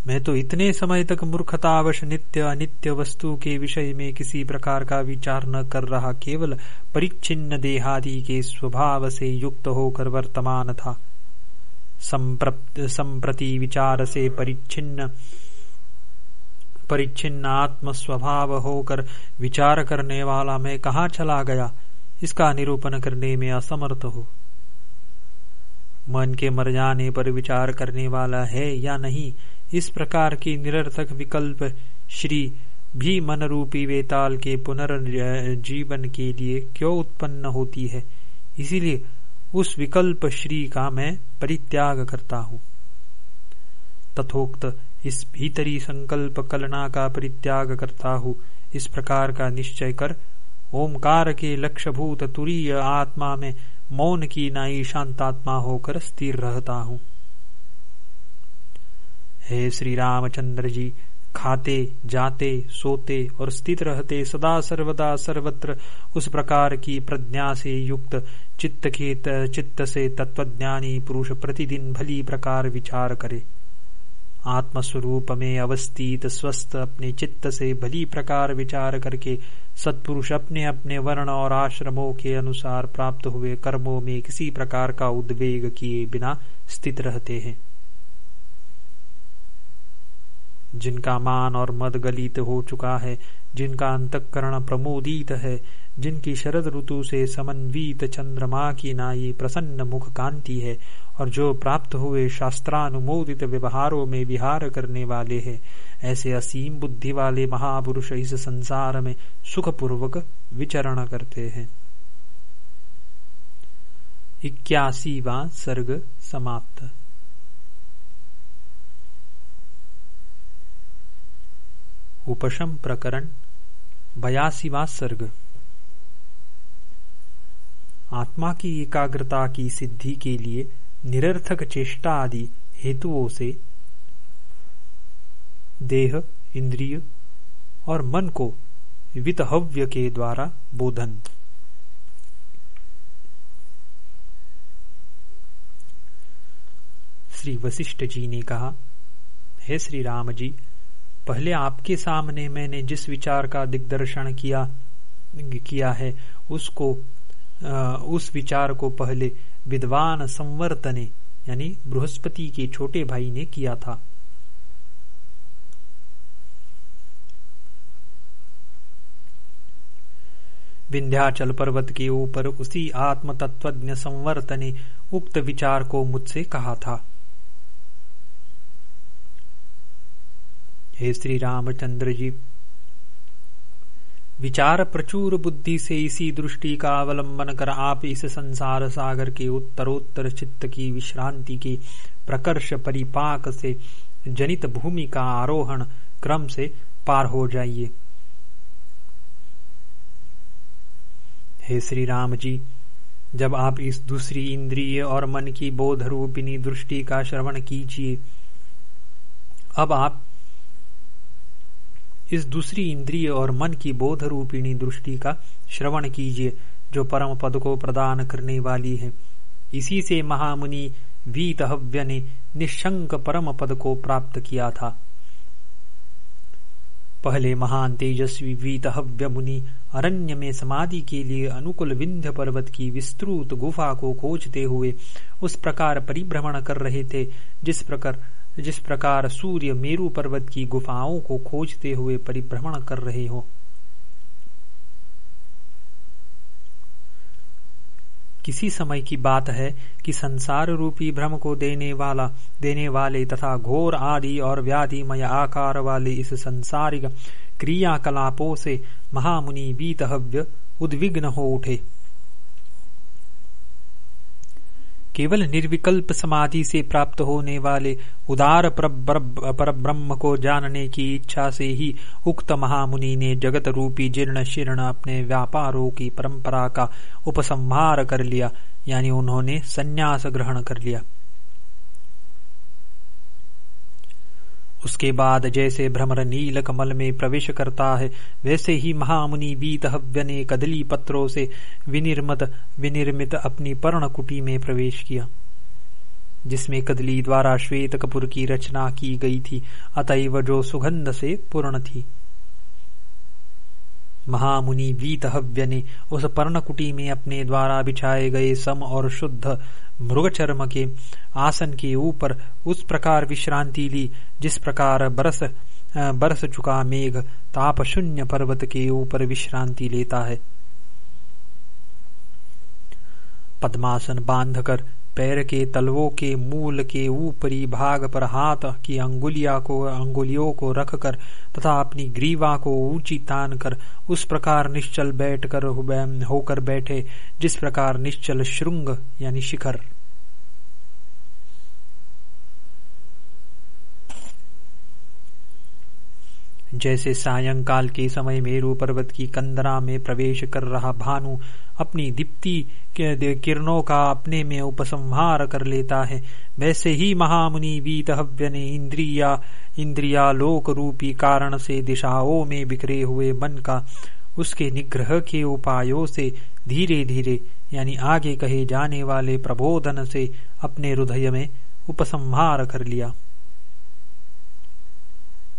S1: मैं तो इतने समय तक मूर्खतावश नित्य अनित्य वस्तु के विषय में किसी प्रकार का विचार न कर रहा, केवल परिच्छिन्न देहादि के स्वभाव से युक्त होकर वर्तमान था। संप्रति विचार से परिच्छिन्न परिच्छिन्न आत्म स्वभाव होकर विचार करने वाला मैं कहा चला गया? इसका निरूपण करने में असमर्थ हो। मन के मर जाने पर विचार करने वाला है या नहीं? इस प्रकार की निरर्थक विकल्प श्री भी मन रूपी वेताल के पुनर्जीवन के लिए क्यों उत्पन्न होती है? इसीलिए उस विकल्प श्री का मैं परित्याग करता हूँ। तथोक्त इस भीतरी संकल्प कलना का परित्याग करता हूँ। इस प्रकार का निश्चय कर ओमकार के लक्ष्यभूत तुरीय आत्मा में मौन की नाई शांतात्मा होकर स्थिर रहता हूँ। हे श्री रामचंद्र जी खाते, जाते, सोते और स्थित रहते सदा सर्वदा सर्वत्र उस प्रकार की प्रज्ञा से युक्त चित्त के चित्त से तत्वज्ञानी पुरुष प्रतिदिन भली प्रकार विचार करे। आत्मस्वरूप में अवस्थित, स्वस्थ अपने चित्त से भली प्रकार विचार करके सत्पुरुष अपने अपने वर्ण और आश्रमों के अनुसार प्राप्त हुए कर्मों में किसी प्रकार का उद्वेग किए बिना स्थित रहते हैं। जिनका मान और मद गलित हो चुका है, जिनका अंतकरण प्रमोदित है, जिनकी शरद ऋतु से समन्वित चंद्रमा की नाई प्रसन्न मुख कांति है, और जो प्राप्त हुए शास्त्रानुमोदित व्यवहारों में विहार करने वाले हैं, ऐसे असीम बुद्धि वाले महापुरुष इस संसार में सुखपूर्वक विचरण करते हैं। इक्यासीवा सर्ग समाप्त। उपशम प्रकरण बयासीवा सर्ग। आत्मा की एकाग्रता की सिद्धि के लिए निरर्थक चेष्टा आदि हेतुओं से देह, इंद्रिय और मन को वितहव्य के द्वारा बोधन। श्री वशिष्ठ जी ने कहा, हे श्री राम जी पहले आपके सामने मैंने जिस विचार का दिग्दर्शन किया किया है, उसको उस विचार को पहले विद्वान संवर्तने, यानी बृहस्पति के छोटे भाई ने किया था। विंध्याचल पर्वत के ऊपर उसी आत्म तत्वज्ञ संवर्त ने उक्त विचार को मुझसे कहा था। हे श्री रामचंद्र जी। विचार प्रचुर बुद्धि से इसी दृष्टि का अवलंबन कर आप इस संसार सागर के उत्तरोत्तर चित्त की विश्रांति के प्रकर्ष परिपाक से जनित भूमि का आरोहण क्रम से पार हो जाइए। हे श्री राम जी, जब आप इस दूसरी इंद्रिय और मन की बोध रूपिणी दृष्टि का श्रवण कीजिए, अब आप इस दूसरी इंद्रिय और मन की बोध रूपिणी दृष्टि का श्रवण कीजिए, जो परम पद को प्रदान करने वाली है। इसी से महामुनि वीतहव्य ने निशंक परम पद को प्राप्त किया था। पहले महान तेजस्वी वीतहव्य मुनि अरण्य में समाधि के लिए अनुकूल विंध्य पर्वत की विस्तृत गुफा को खोजते हुए उस प्रकार परिभ्रमण कर रहे थे, जिस प्रकार जिस प्रकार सूर्य मेरु पर्वत की गुफाओं को खोजते हुए परिभ्रमण कर रहे हो। किसी समय की बात है कि संसार रूपी भ्रम को देने वाला, देने वाले तथा घोर आदि और व्याधिमय आकार वाले इस संसारिक क्रियाकलापों से महामुनि बीतहव्य उद्विग्न हो उठे। केवल निर्विकल्प समाधि से प्राप्त होने वाले उदार पर ब्रह्म को जानने की इच्छा से ही उक्त महामुनि ने जगत रूपी जीर्ण शीर्ण अपने व्यापारों की परंपरा का उपसंहार कर लिया, यानी उन्होंने संन्यास ग्रहण कर लिया। उसके बाद जैसे भ्रमर नील कमल में प्रवेश करता है, वैसे ही महामुनि बीतहव्य ने कदली पत्रों से विनिर्मित विनिर्मित अपनी पर्ण कुटी में प्रवेश किया, जिसमें कदली द्वारा श्वेत कपूर की रचना की गई थी। अतएव जो सुगंध से पूर्ण थी। महामुनि वीतहव्य ने उस पर्णकुटी में अपने द्वारा बिछाए गए सम और शुद्ध मृग चर्म के आसन के ऊपर उस प्रकार विश्रांति ली, जिस प्रकार बरस बरस चुका मेघ ताप शून्य पर्वत के ऊपर विश्रांति लेता है। पद्मासन बांधकर पैर के तलवों के मूल के ऊपरी भाग पर हाथ की अंगुलिया को, अंगुलियों को रखकर तथा अपनी ग्रीवा को ऊँची तान कर उस प्रकार निश्चल बैठकर होकर बैठे, जिस प्रकार निश्चल श्रृंग यानी शिखर। जैसे सायंकाल के समय मेरू पर्वत की कंदरा में प्रवेश कर रहा भानु अपनी दीप्ति किरणों का अपने में उपसंहार कर लेता है। वैसे ही महामुनि वीत हव्य ने इंद्रिया इंद्रिया लोक रूपी कारण से दिशाओं में बिखरे हुए मन का, उसके निग्रह के उपायों से धीरे धीरे यानी आगे कहे जाने वाले प्रबोधन से अपने हृदय में उपसंहार कर लिया।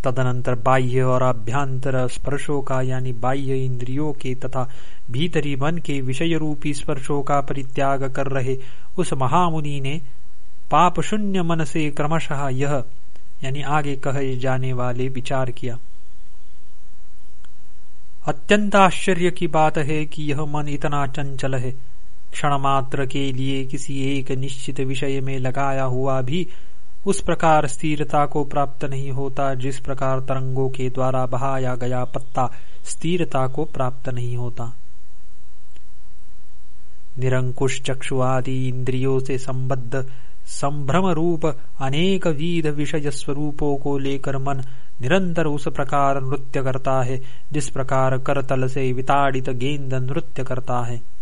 S1: तदनंतर बाह्य और अभ्यंतर स्पर्शों का यानी बाह्य इंद्रियों के तथा भीतरी मन के विषय रूपी स्पर्शों का परित्याग कर रहे उस महामुनि ने पाप शून्य मन से क्रमशः यह, यानी आगे कहे जाने वाले विचार किया। अत्यंत आश्चर्य की बात है कि यह मन इतना चंचल है। क्षण मात्र के लिए किसी एक निश्चित विषय में लगाया हुआ भी उस प्रकार स्थिरता को प्राप्त नहीं होता, जिस प्रकार तरंगों के द्वारा बहाया गया पत्ता स्थिरता को प्राप्त नहीं होता। निरंकुश चक्षु आदि इंद्रियों से संबद्ध, संभ्रम रूप अनेक विध विषय स्वरूपों को लेकर मन निरंतर उस प्रकार नृत्य करता है, जिस प्रकार करतल से विताड़ित गेंद नृत्य करता है।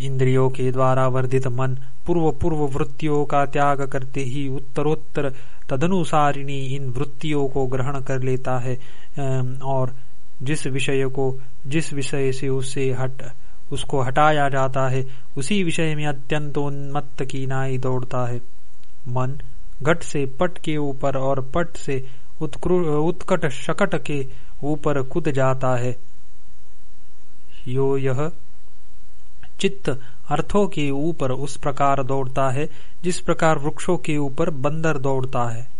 S1: इंद्रियों के द्वारा वर्धित मन पूर्व पूर्व वृत्तियों का त्याग करते ही उत्तरोत्तर तदनुसारिणी इन वृत्तियों को ग्रहण कर लेता है और जिस विषय को, जिस विषय से उसे हट, उसको हटाया जाता है, उसी विषय में अत्यंत उन्मत्त की नाई दौड़ता है। मन घट से पट के ऊपर और पट से उत्कट शकट के ऊपर कूद जाता है। यो यह चित्त अर्थों के ऊपर उस प्रकार दौड़ता है, जिस प्रकार वृक्षों के ऊपर बंदर दौड़ता है।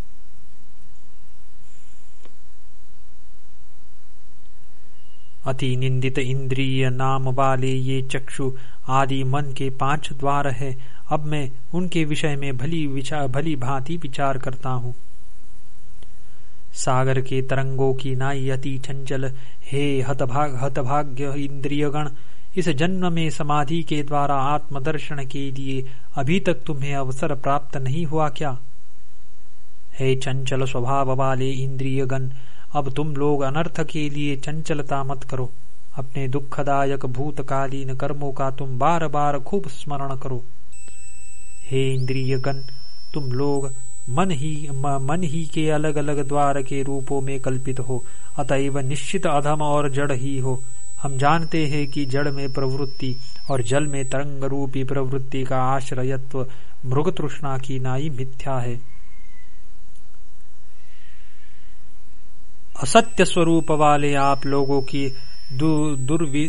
S1: अति निंदित इंद्रिय नाम वाले ये चक्षु आदि मन के पाँच द्वार है। अब मैं उनके विषय में भली विचार भली भांति विचार करता हूँ। सागर के तरंगों की नाई अति चंचल। हे हतभाग हतभाग्य इंद्रियगण इस जन्म में समाधि के द्वारा आत्मदर्शन के लिए अभी तक तुम्हें अवसर प्राप्त नहीं हुआ क्या? हे चंचल स्वभाव वाले इंद्रियगण, अब तुम लोग अनर्थ के लिए चंचलता मत करो। अपने दुखदायक भूतकालीन कर्मों का तुम बार बार खूब स्मरण करो। हे इंद्रियगण, तुम लोग मन ही मन ही के अलग अलग द्वार के रूपों में कल्पित हो, अतएव निश्चित अधम और जड़ ही हो। हम जानते हैं कि जड़ में प्रवृत्ति और जल में तरंग रूपी प्रवृत्ति का आश्रयत्व मृग तृष्णा की नाई मिथ्या है। असत्य स्वरूप वाले आप लोगों की दुर्विनय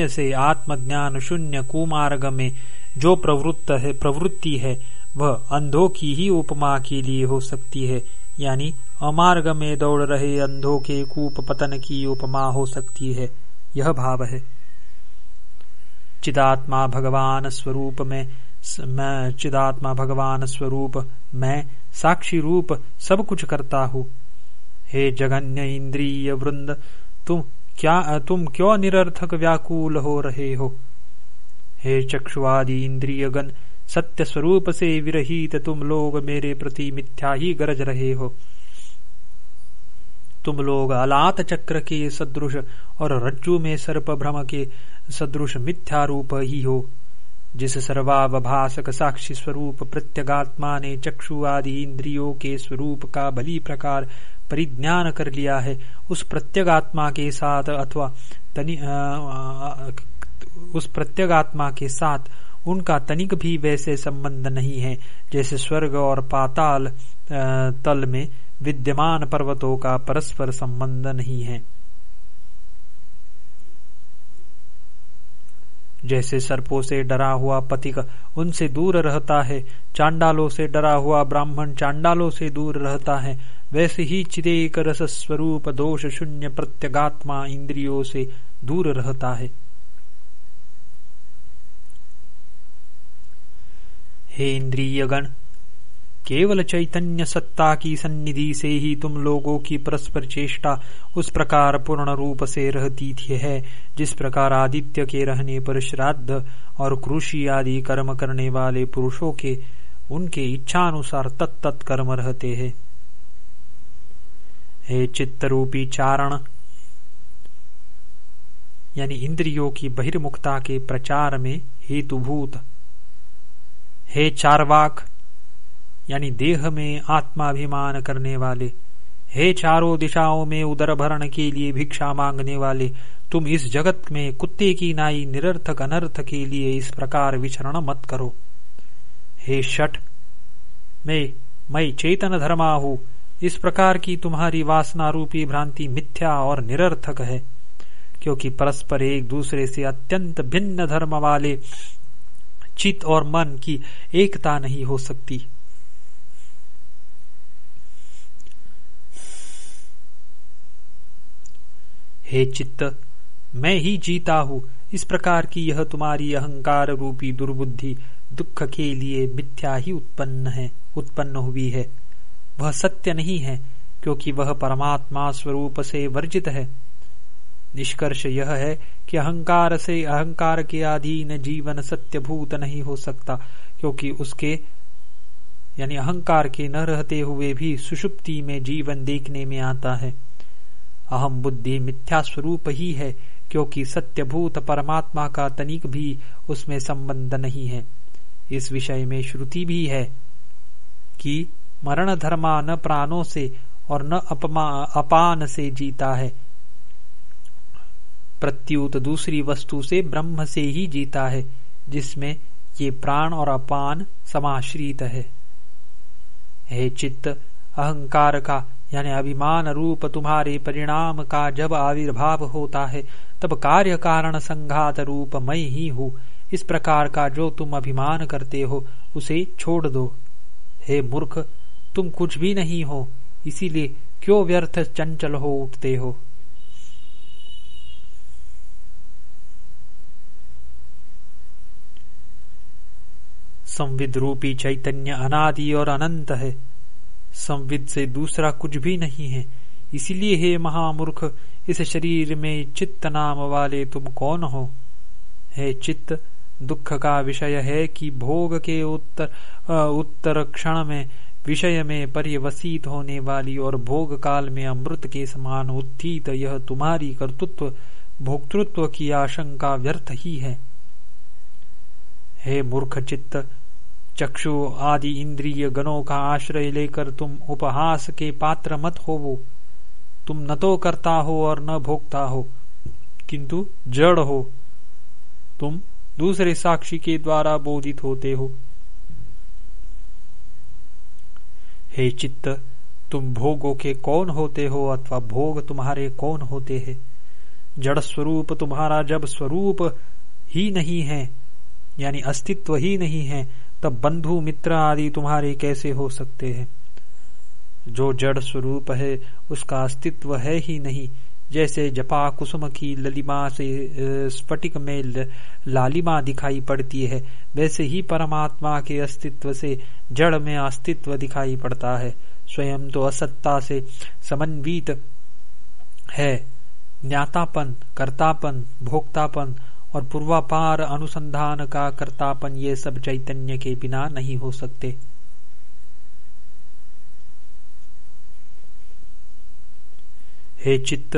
S1: दुर से आत्मज्ञान शून्य कुमार्ग में जो प्रवृत्त है, प्रवृत्ति है, वह अंधों की ही उपमा के लिए हो सकती है। यानी अमार्ग में दौड़ रहे अंधों के कूप पतन की उपमा हो सकती है। यह भाव है। चिदात्मा भगवान स्वरूप में मैं, चिदात्मा भगवान स्वरूप, मैं साक्षी रूप सब कुछ करता हूँ। हे जघन्य इंद्रिय वृंद, तुम क्या, तुम क्यों निरर्थक व्याकुल हो रहे हो? हे चक्षुआदि इंद्रियगण, सत्य स्वरूप से विरहित तुम लोग मेरे प्रति मिथ्या ही गरज रहे हो। तुम लोग अलात चक्र के सदृश और रज्जु में सर्प भ्रम के सदृश मिथ्या रूप ही हो, जिस सर्वावभाषक साक्षी स्वरूप प्रत्यगात्मा ने चक्षु आदि इंद्रियों के स्वरूप का भली प्रकार परिज्ञान कर लिया है, उस प्रत्यगात्मा के साथ अथवा तनि उस प्रत्यगात्मा के साथ उनका तनिक भी वैसे संबंध नहीं है, जैसे स्वर्ग और पाताल तल में विद्यमान पर्वतों का परस्पर संबंध नहीं है। जैसे सर्पों से डरा हुआ पथिक उनसे दूर रहता है, चांडालों से डरा हुआ ब्राह्मण चांडालों से दूर रहता है, वैसे ही चिदेक रस स्वरूप दोष शून्य प्रत्यगात्मा इंद्रियों से दूर रहता है। हे इंद्रियगण केवल चैतन्य सत्ता की सन्निधि से ही तुम लोगों की परस्पर चेष्टा उस प्रकार पूर्ण रूप से रहती थी है, जिस प्रकार आदित्य के रहने पर श्राद्ध और कृषि आदि कर्म करने वाले पुरुषों के, उनके इच्छानुसार तत्त कर्म रहते हैं। हे चित्त रूपी चारण, यानी इंद्रियों की बहिर्मुखता के प्रचार में हेतुभूत। हे चारवाक यानी देह में आत्माभिमान करने वाले। हे चारों दिशाओं में उदर भरण के लिए भिक्षा मांगने वाले, तुम इस जगत में कुत्ते की नाई निरर्थक अनर्थ के लिए इस प्रकार विचरण मत करो। हे शठ, मैं मैं चेतन धर्मा हूँ। इस प्रकार की तुम्हारी वासना रूपी भ्रांति मिथ्या और निरर्थक है, क्योंकि परस्पर एक दूसरे से अत्यंत भिन्न धर्म वाले चित और मन की एकता नहीं हो सकती। हे चित्त, मैं ही जीता हूँ। इस प्रकार की यह तुम्हारी अहंकार रूपी दुर्बुद्धि दुख के लिए मिथ्या ही उत्पन्न है, उत्पन्न हुई है। वह सत्य नहीं है, क्योंकि वह परमात्मा स्वरूप से वर्जित है। निष्कर्ष यह है कि अहंकार से अहंकार के अधीन जीवन सत्यभूत नहीं हो सकता, क्योंकि उसके, यानी अहंकार के न रहते हुए भी सुषुप्ति में जीवन देखने में आता है। अहम बुद्धि मिथ्या स्वरूप ही है, क्योंकि सत्यभूत परमात्मा का तनिक भी उसमें संबंध नहीं है। इस विषय में श्रुति भी है कि मरण धर्मा न प्राणों से और न अपान से जीता है। प्रत्युत दूसरी वस्तु से ब्रह्म से ही जीता है, जिसमें ये प्राण और अपान समाश्रित है। हे चित्त, अहंकार का यानी अभिमान रूप तुम्हारे परिणाम का जब आविर्भाव होता है, तब कार्य कारण संघात रूप मैं ही हूँ। इस प्रकार का जो तुम अभिमान करते हो, उसे छोड़ दो। हे मूर्ख, तुम कुछ भी नहीं हो, इसीलिए क्यों व्यर्थ चंचल हो उठते हो? संविद रूपी चैतन्य अनादि और अनंत है। संविद से दूसरा कुछ भी नहीं है। इसीलिए हे महामूर्ख, इस शरीर में चित्त नाम वाले तुम कौन हो? हे चित्त, दुख का विषय है कि भोग के उत्तर उत्तर क्षण में, विषय में पर्यवसित होने वाली और भोग काल में अमृत के समान उत्थित यह तुम्हारी कर्तृत्व, भोक्तृत्व की आशंका व्यर्थ ही है। हे मूर्ख चित्त चक्षु, आदि इंद्रिय गणों का आश्रय लेकर तुम उपहास के पात्र मत होवो। तुम न तो करता हो और न भोगता हो, किंतु जड़ हो। तुम दूसरे साक्षी के द्वारा बोधित होते हो। हे चित्त, तुम भोगों के कौन होते हो अथवा भोग तुम्हारे कौन होते हैं? जड़ स्वरूप तुम्हारा जब स्वरूप ही नहीं है, यानी अस्तित्व ही नहीं है तब बंधु, मित्र आदि तुम्हारे कैसे हो सकते हैं? जो जड़ स्वरूप है, उसका अस्तित्व है ही नहीं। जैसे जपा कुसुम की ललिमा से स्फटिक में लालिमा दिखाई पड़ती है, वैसे ही परमात्मा के अस्तित्व से जड़ में अस्तित्व दिखाई पड़ता है। स्वयं तो असत्ता से समन्वित है। ज्ञातापन, कर्तापन, भोक्तापन और पूर्वापार अनुसंधान का कर्तापन ये सब चैतन्य के बिना नहीं हो सकते। हे चित्त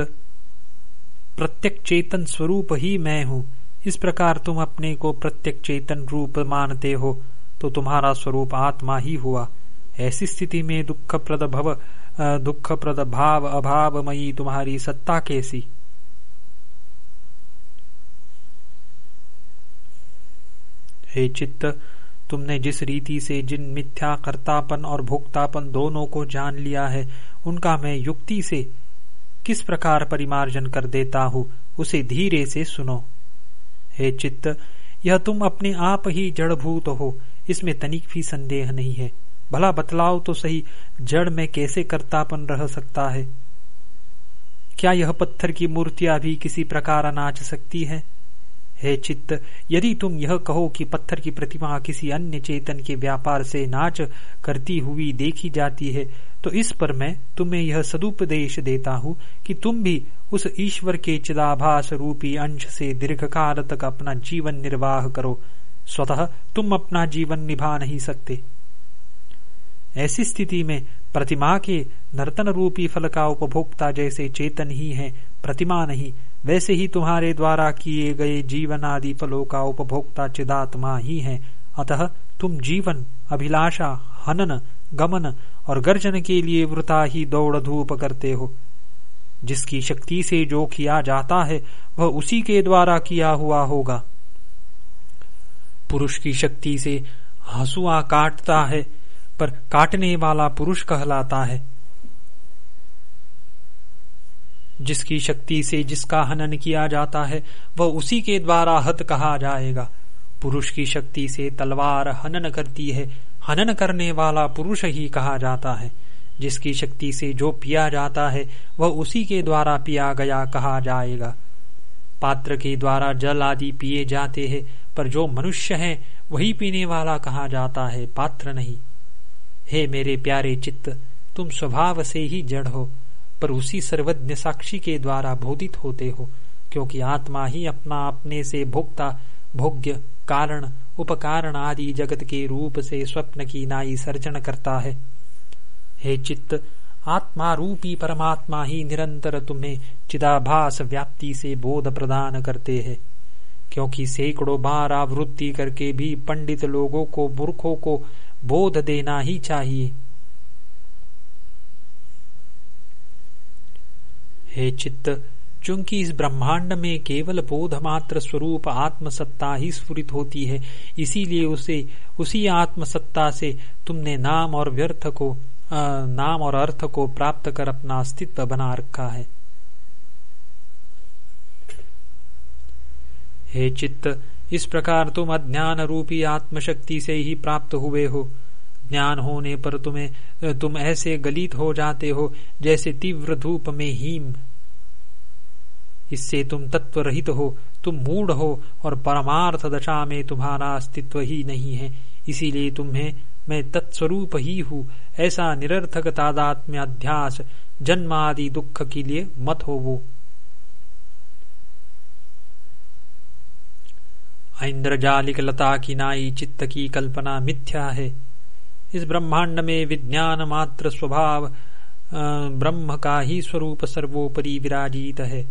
S1: प्रत्यक चेतन स्वरूप ही मैं हूँ। इस प्रकार तुम अपने को प्रत्यक चेतन रूप मानते हो तो तुम्हारा स्वरूप आत्मा ही हुआ। ऐसी स्थिति में दुख प्रद भव दुख प्रद भाव, अभावमयी तुम्हारी सत्ता कैसी? हे चित्त, तुमने जिस रीति से जिन मिथ्या कर्तापन और भोक्तापन दोनों को जान लिया है, उनका मैं युक्ति से किस प्रकार परिमार्जन कर देता हूँ, उसे धीरे से सुनो। हे चित्त, यह तुम अपने आप ही जड़भूत हो, इसमें तनिक भी संदेह नहीं है। भला बतलाओ तो सही, जड़ में कैसे कर्तापन रह सकता है? क्या यह पत्थर की मूर्तियाँ भी किसी प्रकार नाच सकती है? हे चित्त, यदि तुम यह कहो कि पत्थर की प्रतिमा किसी अन्य चेतन के व्यापार से नाच करती हुई देखी जाती है तो इस पर मैं तुम्हें यह सदुपदेश देता हूँ कि तुम भी उस ईश्वर के चिदाभास रूपी अंश से दीर्घकाल तक अपना जीवन निर्वाह करो। स्वतः तुम अपना जीवन निभा नहीं सकते। ऐसी स्थिति में प्रतिमा के नर्तन रूपी फल का उपभोक्ता जैसे चेतन ही है, प्रतिमा नहीं वैसे ही तुम्हारे द्वारा किए गए जीवन आदि फलों का उपभोक्ता चिदात्मा ही है। अतः तुम जीवन, अभिलाषा, हनन, गमन और गर्जन के लिए वृता ही दौड़ धूप करते हो। जिसकी शक्ति से जो किया जाता है, वह उसी के द्वारा किया हुआ होगा। पुरुष की शक्ति से हंसुआ काटता है, पर काटने वाला पुरुष कहलाता है। जिसकी शक्ति से जिसका हनन किया जाता है, वह उसी के द्वारा हत कहा जाएगा। पुरुष की शक्ति से तलवार हनन करती है। हनन करने वाला पुरुष ही कहा जाता है। जिसकी शक्ति से जो पिया जाता है, वह उसी के द्वारा पिया गया कहा जाएगा। पात्र के द्वारा जल आदि पिए जाते हैं, पर जो मनुष्य है, वही पीने वाला कहा जाता है। पात्र नहीं। हे मेरे प्यारे चित्त, तुम स्वभाव से ही जड़ हो। पर उसी सर्वज्ञ साक्षी के द्वारा बोधित होते हो, क्योंकि आत्मा ही अपना अपने से भोक्ता, भोग्य, कारण, उपकारण आदि जगत के रूप से स्वप्न की नाई सर्जन करता है। हे चित्त, आत्मा रूपी परमात्मा ही निरंतर तुम्हें चिदाभास व्याप्ति से बोध प्रदान करते हैं, क्योंकि सैकड़ों बार आवृत्ति करके भी पंडित लोगों को, मूर्खों को बोध देना ही चाहिए। हे चित्त चूँकि इस ब्रह्मांड में केवल बोध मात्र स्वरूप आत्मसत्ता ही स्फुरित होती है इसीलिए उसे उसी आत्मसत्ता से तुमने नाम और व्यर्थ को आ, नाम और अर्थ को प्राप्त कर अपना अस्तित्व बना रखा है। हे चित्त इस प्रकार तुम अज्ञान रूपी आत्मशक्ति से ही प्राप्त हुए हो। ज्ञान होने पर तुम्हें तुम ऐसे गलित हो जाते हो जैसे तीव्र धूप में हीम इससे तुम तत्व रहित हो, तुम मूढ़ हो और परमार्थ दशा में तुम्हारा अस्तित्व ही नहीं है। इसीलिए तुम्हें मैं तत्स्वरूप ही हूँ। ऐसा निरर्थक तादात्म्य अध्यास जन्म आदि दुख के लिए मत हो वो इंद्रजालिक लता की नाई चित्त की कल्पना मिथ्या है। इस ब्रह्मांड में विज्ञान मात्र स्वभाव ब्रह्म का ही स्वरूप सर्वोपरि विराजित है।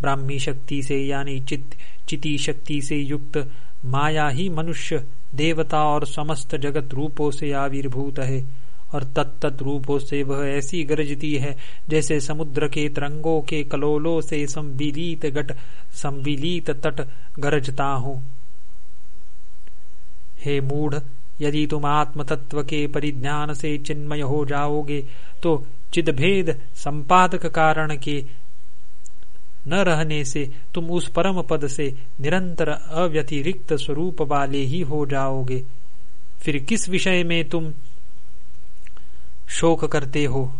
S1: ब्राह्मी शक्ति से, यानी चित, चिति शक्ति से युक्त माया ही मनुष्य, देवता और समस्त जगत रूपों से आविर्भूत है। और तत्त रूपों से वह ऐसी गरजती है, जैसे समुद्र के तरंगों के कलोलों से संबिलीत गट संबिलीत तट गरजता हो। हे मूढ़, यदि तुम आत्म तत्व के परिज्ञान से चिन्मय हो जाओगे तो चिदभेद संपादक कारण के न रहने से तुम उस परम पद से निरंतर अव्यतिरिक्त स्वरूप वाले ही हो जाओगे। फिर किस विषय में तुम शोक करते हो?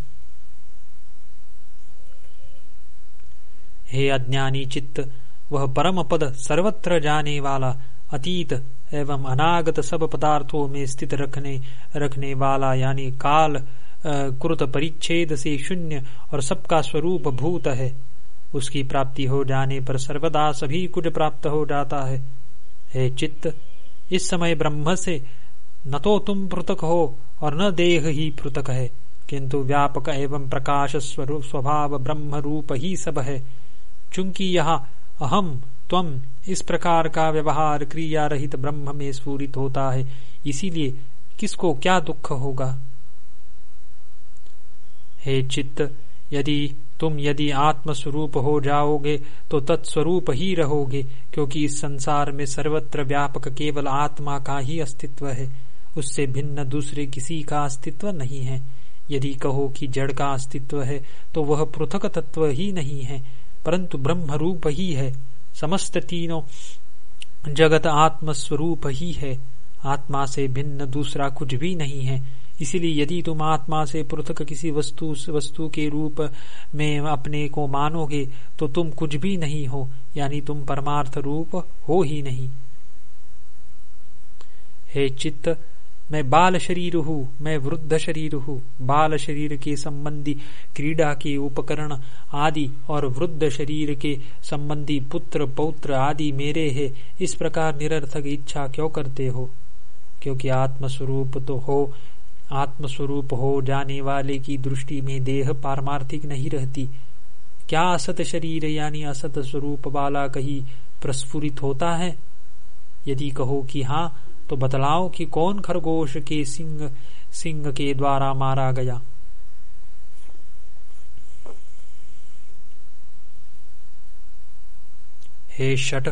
S1: हे अज्ञानी चित्त, वह परम पद सर्वत्र जाने वाला, अतीत एवं अनागत सब पदार्थों में स्थित रखने रखने वाला, यानी काल कृत परिच्छेद से शून्य और सबका स्वरूप भूत है। उसकी प्राप्ति हो जाने पर सर्वदा सभी कुछ प्राप्त हो जाता है। हे चित्त, इस समय ब्रह्म से न तो तुम पृथक हो और न देह ही पृथक है, किंतु व्यापक एवं प्रकाश स्वरूप स्वभाव ब्रह्म रूप ही सब है। चूँकि यहाँ अहम, त्वम, इस प्रकार का व्यवहार क्रिया रहित ब्रह्म में स्फूरित होता है, इसीलिए किसको क्या दुख होगा? हे चित्त, यदि तुम यदि आत्मस्वरूप हो जाओगे तो तत्स्वरूप ही रहोगे, क्योंकि इस संसार में सर्वत्र व्यापक केवल आत्मा का ही अस्तित्व है। उससे भिन्न दूसरे किसी का अस्तित्व नहीं है। यदि कहो कि जड़ का अस्तित्व है तो वह पृथक तत्व ही नहीं है, परंतु ब्रह्म रूप ही है। समस्त तीनों जगत आत्मस्वरूप ही है। आत्मा से भिन्न दूसरा कुछ भी नहीं है। इसीलिए यदि तुम आत्मा से पृथक किसी वस्तु वस्तु के रूप में अपने को मानोगे तो तुम कुछ भी नहीं हो, यानी तुम परमार्थ रूप हो ही नहीं। हे चित्त, मैं बाल शरीर हूँ, मैं वृद्ध शरीर हूँ। बाल शरीर के संबंधी क्रीड़ा के उपकरण आदि और वृद्ध शरीर के संबंधी पुत्र, पौत्र आदि मेरे है। इस प्रकार निरर्थक इच्छा क्यों करते हो? क्योंकि आत्मस्वरूप तो हो आत्मस्वरूप हो जाने वाले की दृष्टि में देह पारमार्थिक नहीं रहती। क्या असत शरीर यानी असत स्वरूप वाला कहीं प्रस्फुरित होता है? यदि कहो कि हाँ तो बतलाओ कि कौन खरगोश के सिंह सिंह के द्वारा मारा गया? हे शट,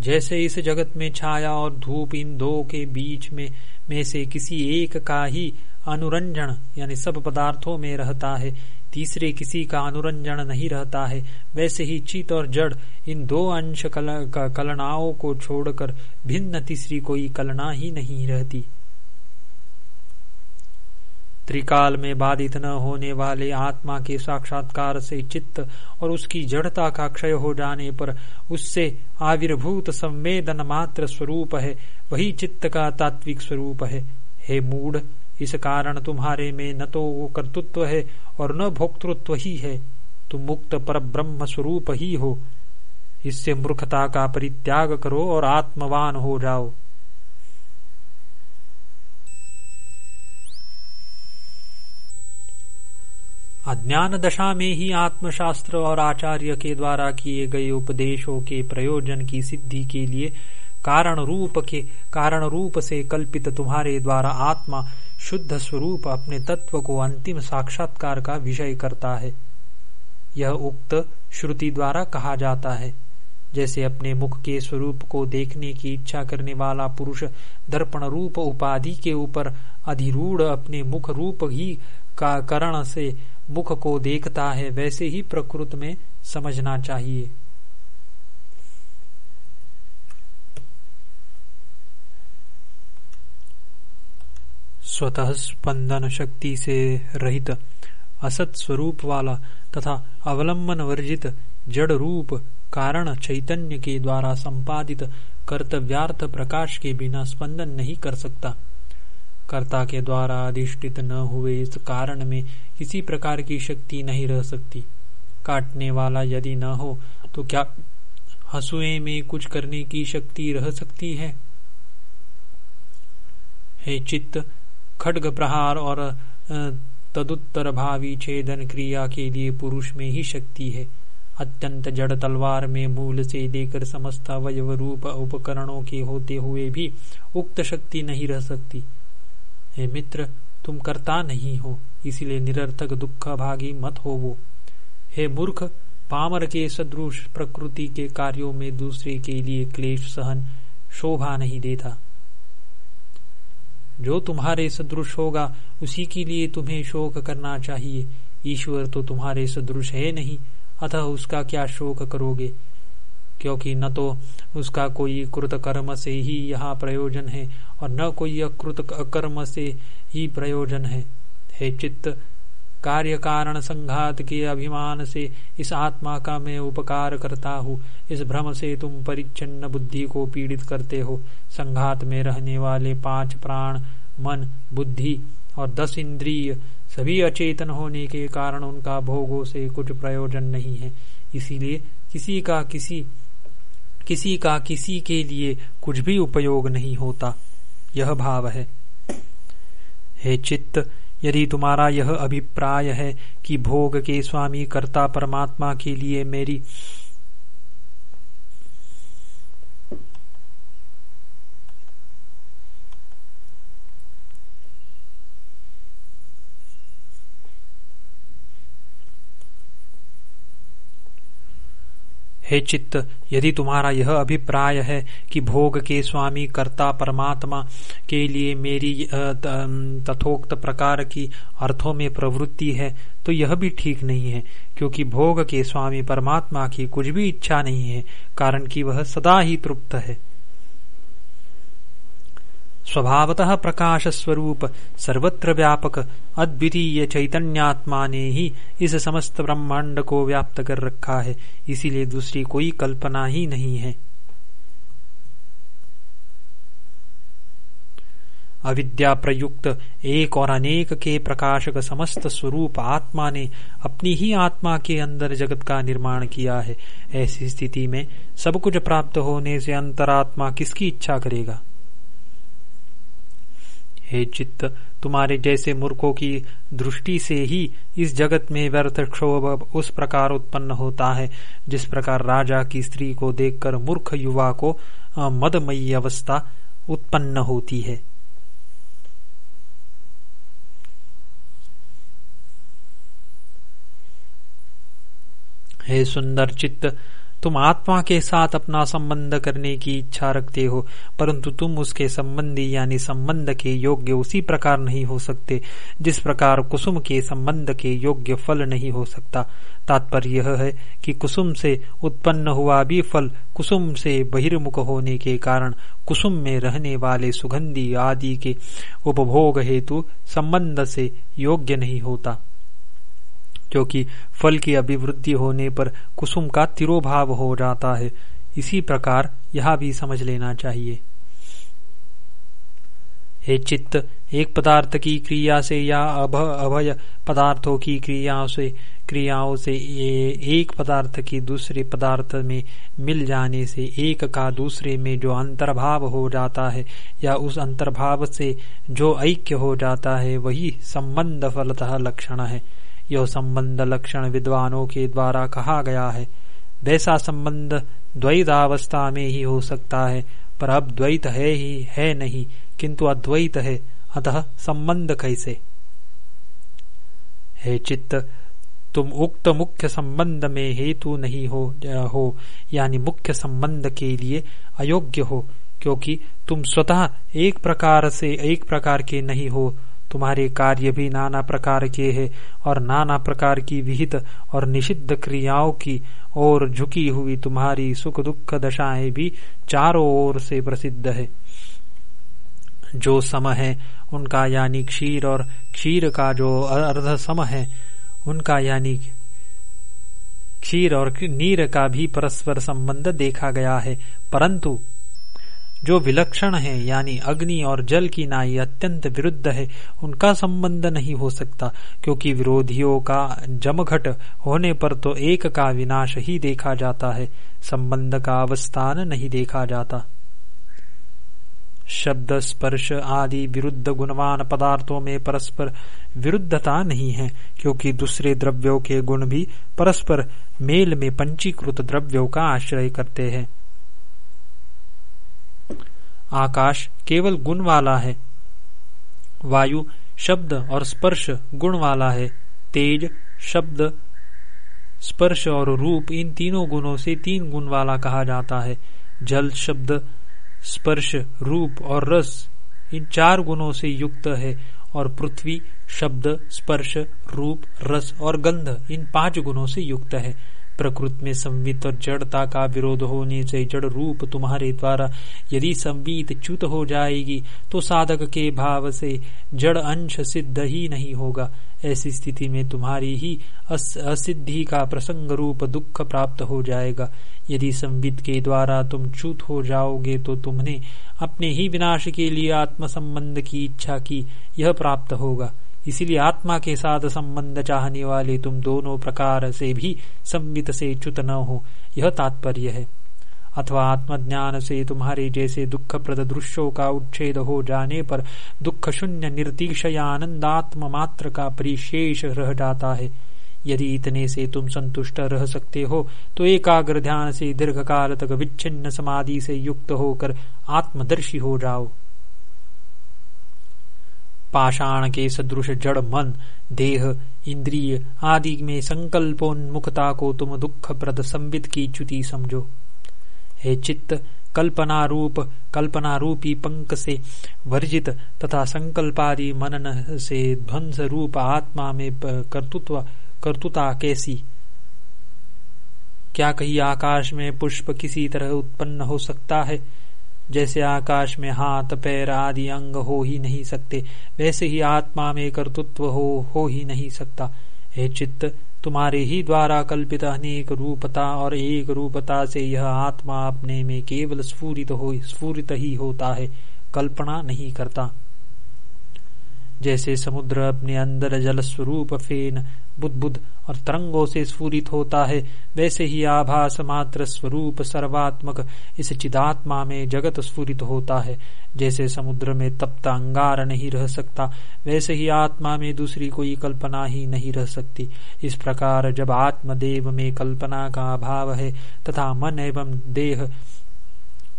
S1: जैसे इस जगत में छाया और धूप इन दो के बीच में में से किसी एक का ही अनुरंजन यानी सब पदार्थों में रहता है। तीसरे किसी का अनुरंजन नहीं रहता है। वैसे ही चित और जड़ इन दो अंश कल, कलनाओं को छोड़कर भिन्न तीसरी कोई कलना ही नहीं रहती। त्रिकाल में बाधित न होने वाले आत्मा के साक्षात्कार से चित्त और उसकी जड़ता का क्षय हो जाने पर उससे आविर्भूत संवेदन मात्र स्वरूप है, वही चित्त का तात्विक स्वरूप है। हे मूड इस कारण तुम्हारे में न तो वो कर्तृत्व है और न भोक्तृत्व ही है। तुम मुक्त पर ब्रह्म स्वरूप ही हो। इससे मूर्खता का परित्याग करो और आत्मवान हो जाओ। अज्ञान दशा में ही आत्मशास्त्र और आचार्य के द्वारा किए गए उपदेशों के प्रयोजन की सिद्धि के लिए कारण रूप के, कारण रूप से कल्पित तुम्हारे द्वारा आत्मा शुद्ध स्वरूप अपने तत्व को अंतिम साक्षात्कार का विषय करता है। यह उक्त श्रुति द्वारा कहा जाता है। जैसे अपने मुख के स्वरूप को देखने की इच्छा करने वाला पुरुष दर्पण रूप उपाधि के ऊपर अधिरूढ़ अपने मुख रूप ही का करण से मुख को देखता है, वैसे ही प्रकृत में समझना चाहिए। स्वतः स्पंदन शक्ति से रहित असत स्वरूप वाला तथा अवलंबन वर्जित जड़ रूप कारण चैतन्य के द्वारा संपादित कर्तव्यार्थ प्रकाश के बिना स्पंदन नहीं कर सकता। कर्ता के द्वारा अधिष्ठित न हुए इस कारण में किसी प्रकार की शक्ति नहीं रह सकती। काटने वाला यदि न हो तो क्या हसुए में कुछ करने की शक्ति रह सकती है? हे चित्त, खड्ग प्रहार और तदुत्तर भावी छेदन क्रिया के लिए पुरुष में ही शक्ति है। अत्यंत जड़ तलवार में मूल से लेकर समस्त अवयव रूप उपकरणों के होते हुए भी उक्त शक्ति नहीं रह सकती। हे मित्र, तुम करता नहीं हो, इसलिए निरर्थक दुख भागी मत हो वो हे मूर्ख, पामर के सदृश प्रकृति के कार्यों में दूसरे के लिए क्लेश सहन शोभा नहीं देता। जो तुम्हारे सदृश होगा, उसी के लिए तुम्हें शोक करना चाहिए। ईश्वर तो तुम्हारे सदृश है नहीं, अतः उसका क्या शोक करोगे? क्योंकि न तो उसका कोई कृत कर्म से ही यहाँ प्रयोजन है और न कोई अकृत अकर्म से ही प्रयोजन है। हे चित्त, कार्य कारण संघात के अभिमान से इस आत्मा का मैं उपकार करता हूँ। इस भ्रम से तुम परिच्छिन्न बुद्धि को पीड़ित करते हो। संघात में रहने वाले पाँच प्राण, मन, बुद्धि और दस इंद्रिय सभी अचेतन होने के कारण उनका भोगों से कुछ प्रयोजन नहीं है। इसीलिए किसी का किसी किसी का किसी के लिए कुछ भी उपयोग नहीं होता। यह भाव है। हे चित्त, यदि तुम्हारा यह अभिप्राय है कि भोग के स्वामी कर्ता परमात्मा के लिए मेरी हे चित्त, यदि तुम्हारा यह अभिप्राय है कि भोग के स्वामी कर्ता परमात्मा के लिए मेरी तथोक्त प्रकार की अर्थों में प्रवृत्ति है तो यह भी ठीक नहीं है, क्योंकि भोग के स्वामी परमात्मा की कुछ भी इच्छा नहीं है, कारण कि वह सदा ही तृप्त है। स्वभावतः प्रकाश स्वरूप सर्वत्र व्यापक अद्वितीय चैतन्यात्मा ने ही इस समस्त ब्रह्मांड को व्याप्त कर रखा है। इसीलिए दूसरी कोई कल्पना ही नहीं है। अविद्या प्रयुक्त एक और अनेक के प्रकाशक समस्त स्वरूप आत्मा ने अपनी ही आत्मा के अंदर जगत का निर्माण किया है। ऐसी स्थिति में सब कुछ प्राप्त होने से अंतरात्मा किसकी इच्छा करेगा? हे चित्त, तुम्हारे जैसे मूर्खों की दृष्टि से ही इस जगत में व्यर्थ क्षोभ उस प्रकार उत्पन्न होता है, जिस प्रकार राजा की स्त्री को देखकर मूर्ख युवा को मदमयी अवस्था उत्पन्न होती है। हे सुंदर चित्त तुम आत्मा के साथ अपना संबंध करने की इच्छा रखते हो, परंतु तुम उसके संबंधी यानी संबंध के योग्य उसी प्रकार नहीं हो सकते, जिस प्रकार कुसुम के संबंध के योग्य फल नहीं हो सकता। तात्पर्य यह है कि कुसुम से उत्पन्न हुआ भी फल, कुसुम से बहिर्मुख होने के कारण कुसुम में रहने वाले सुगंधी आदि के उपभोग हेतु संबंध से योग्य नहीं होता। क्योंकि फल की अभिवृद्धि होने पर कुसुम का तिरोभाव हो जाता है। इसी प्रकार यह भी समझ लेना चाहिए। हे चित्त, एक पदार्थ की क्रिया से या अभ, अभय पदार्थों की क्रियाओं से क्रियाओं से एक पदार्थ की दूसरे पदार्थ में मिल जाने से, एक का दूसरे में जो अंतर्भाव हो जाता है या उस अंतर्भाव से जो ऐक्य हो जाता है, वही संबंध फलतः लक्षण है। यह संबंध लक्षण विद्वानों के द्वारा कहा गया है। वैसा संबंध द्वैतावस्था में ही हो सकता है, पर अब द्वैत है ही, है नहीं, किंतु अद्वैत है। अतः संबंध कैसे? है चित्त, तुम उक्त मुख्य संबंध में हेतु नहीं हो हो, यानी मुख्य संबंध के लिए अयोग्य हो, क्योंकि तुम स्वतः एक प्रकार से एक प्रकार के नहीं हो तुम्हारे कार्य भी नाना प्रकार के हैं और नाना प्रकार की विहित और निषिद्ध क्रियाओं की ओर झुकी हुई तुम्हारी सुख दुख दशाएँ भी चारों ओर से प्रसिद्ध है। जो सम है, उनका यानी क्षीर और क्षीर का जो अर्ध सम है, उनका यानी क्षीर और नीर का भी परस्पर संबंध देखा गया है, परंतु जो विलक्षण है, यानी अग्नि और जल की नाई अत्यंत विरुद्ध है, उनका संबंध नहीं हो सकता, क्योंकि विरोधियों का जमघट होने पर तो एक का विनाश ही देखा जाता है, संबंध का अवस्थान नहीं देखा जाता। शब्द स्पर्श आदि विरुद्ध गुणवान पदार्थों में परस्पर विरुद्धता नहीं है, क्योंकि दूसरे द्रव्यों के गुण भी परस्पर मेल में पंचीकृत द्रव्यों का आश्रय करते हैं। आकाश केवल गुण वाला है। वायु शब्द और स्पर्श गुण वाला है। तेज शब्द, स्पर्श और रूप इन तीनों गुणों से तीन गुण वाला कहा जाता है। जल शब्द, स्पर्श, रूप और रस इन चार गुणों से युक्त है और पृथ्वी शब्द, स्पर्श, रूप, रस और गंध इन पाँच गुणों से युक्त है। प्रकृति में संवित और जड़ता का विरोध होने से जड़ रूप तुम्हारे द्वारा यदि संवित च्युत हो जाएगी तो साधक के भाव से जड़ अंश सिद्ध ही नहीं होगा। ऐसी स्थिति में तुम्हारी ही अस, असिद्धि का प्रसंग रूप दुख प्राप्त हो जाएगा। यदि संवित के द्वारा तुम च्युत हो जाओगे तो तुमने अपने ही विनाश के लिए आत्म संबंध की इच्छा की यह प्राप्त होगा। इसीलिए आत्मा के साथ संबंध चाहने वाले तुम दोनों प्रकार से भी संवित से च्युत न हो, यह तात्पर्य है। अथवा आत्मज्ञान से तुम्हारे जैसे दुख प्रद दृश्यों का उच्छेद हो जाने पर दुख शून्य निर्तिशय आनंदात्म मात्र का परिशेष रह जाता है। यदि इतने से तुम संतुष्ट रह सकते हो तो एकाग्र ध्यान से दीर्घ काल तक विच्छिन्न समाधि से युक्त होकर आत्मदर्शी हो जाओ। पाषाण के सदृश जड़ मन देह, इंद्रिय आदि में संकल्पोन्मुखता को तुम दुख प्रद संबित की च्युति समझो। हे चित्त कल्पना रूप कल्पना रूपी पंक से वर्जित तथा संकल्पादि मनन से ध्वंस रूप आत्मा में कर्तुत्व, कर्तुता कैसी? क्या कहीं आकाश में पुष्प किसी तरह उत्पन्न हो सकता है? जैसे आकाश में हाथ पैर आदि अंग हो ही नहीं सकते, वैसे ही आत्मा में कर्तृत्व हो हो ही नहीं सकता। हे चित्त, तुम्हारे ही द्वारा कल्पित अनेक रूपता और एक रूपता से यह आत्मा अपने में केवल स्फूरित हो, स्फूरित ही होता है, कल्पना नहीं करता। जैसे समुद्र अपने अंदर जल स्वरूप फेन बुद्ध और तरंगों से स्फूरित होता है, वैसे ही आभास मात्र स्वरूप सर्वात्मक, इस चिदात्मा में जगत स्फूरित होता है। जैसे समुद्र में तप्त अंगार नहीं रह सकता, वैसे ही आत्मा में दूसरी कोई कल्पना ही नहीं रह सकती। इस प्रकार जब आत्मदेव में कल्पना का अभाव है तथा मन एवं देह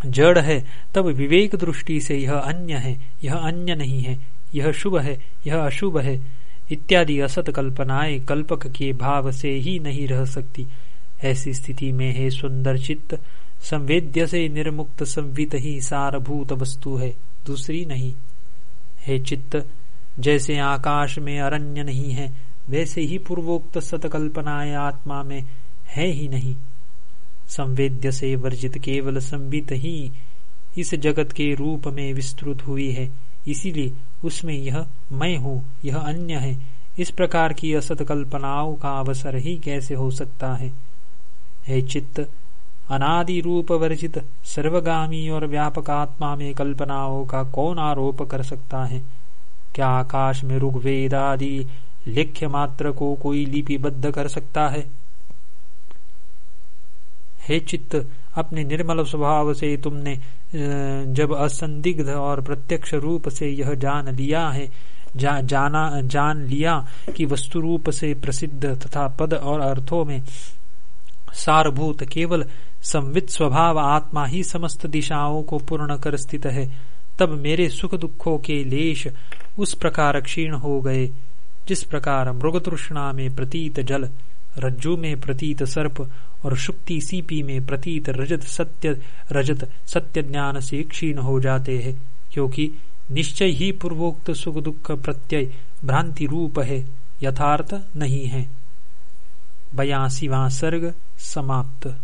S1: जड़ है, तब विवेक दृष्टि से यह अन्य है। यह अन्य नहीं है। यह शुभ है। यह अशुभ है। इत्यादि असत कल्पनाएँ कल्पक के भाव से ही नहीं रह सकती। ऐसी स्थिति में है सुंदर चित्त, संवेद्य से निर्मुक्त संवित ही सारभूत वस्तु है, दूसरी नहीं। है चित्त, जैसे आकाश में अरण्य नहीं है, वैसे ही पूर्वोक्त सतकल्पनाएँ आत्मा में है ही नहीं। संवेद्य से वर्जित केवल संवित ही इस जगत के रूप में विस्तृत हुई है, इसीलिए उसमें यह मैं हूँ, यह अन्य है। इस प्रकार की असत कल्पनाओं का अवसर ही कैसे हो सकता है? हे चित्त, अनादि रूप वर्जित, सर्वगामी और व्यापक आत्मा में कल्पनाओं का कौन आरोप कर सकता है? क्या आकाश में ऋग्वेद आदि लिख्य मात्र को कोई लिपिबद्ध कर सकता है? हे चित्त, अपने निर्मल स्वभाव से तुमने जब असंदिग्ध और प्रत्यक्ष रूप से यह जान लिया है जा, जाना जान लिया कि वस्तु रूप से प्रसिद्ध तथा पद और अर्थों में सारभूत केवल संवित स्वभाव आत्मा ही समस्त दिशाओं को पूर्ण कर स्थित है तब मेरे सुख दुखों के लेश उस प्रकार क्षीण हो गए जिस प्रकार मृग तृष्णा में प्रतीत जल रज्जु में प्रतीत सर्प और शुक्ति सीपी में प्रतीत रजत सत्य रजत सत्य ज्ञान से क्षीण हो जाते हैं, क्योंकि निश्चय ही पूर्वोक्त सुख दुख प्रत्यय भ्रांति रूप है, यथार्थ नहीं है। बयासीवा सर्ग समाप्त।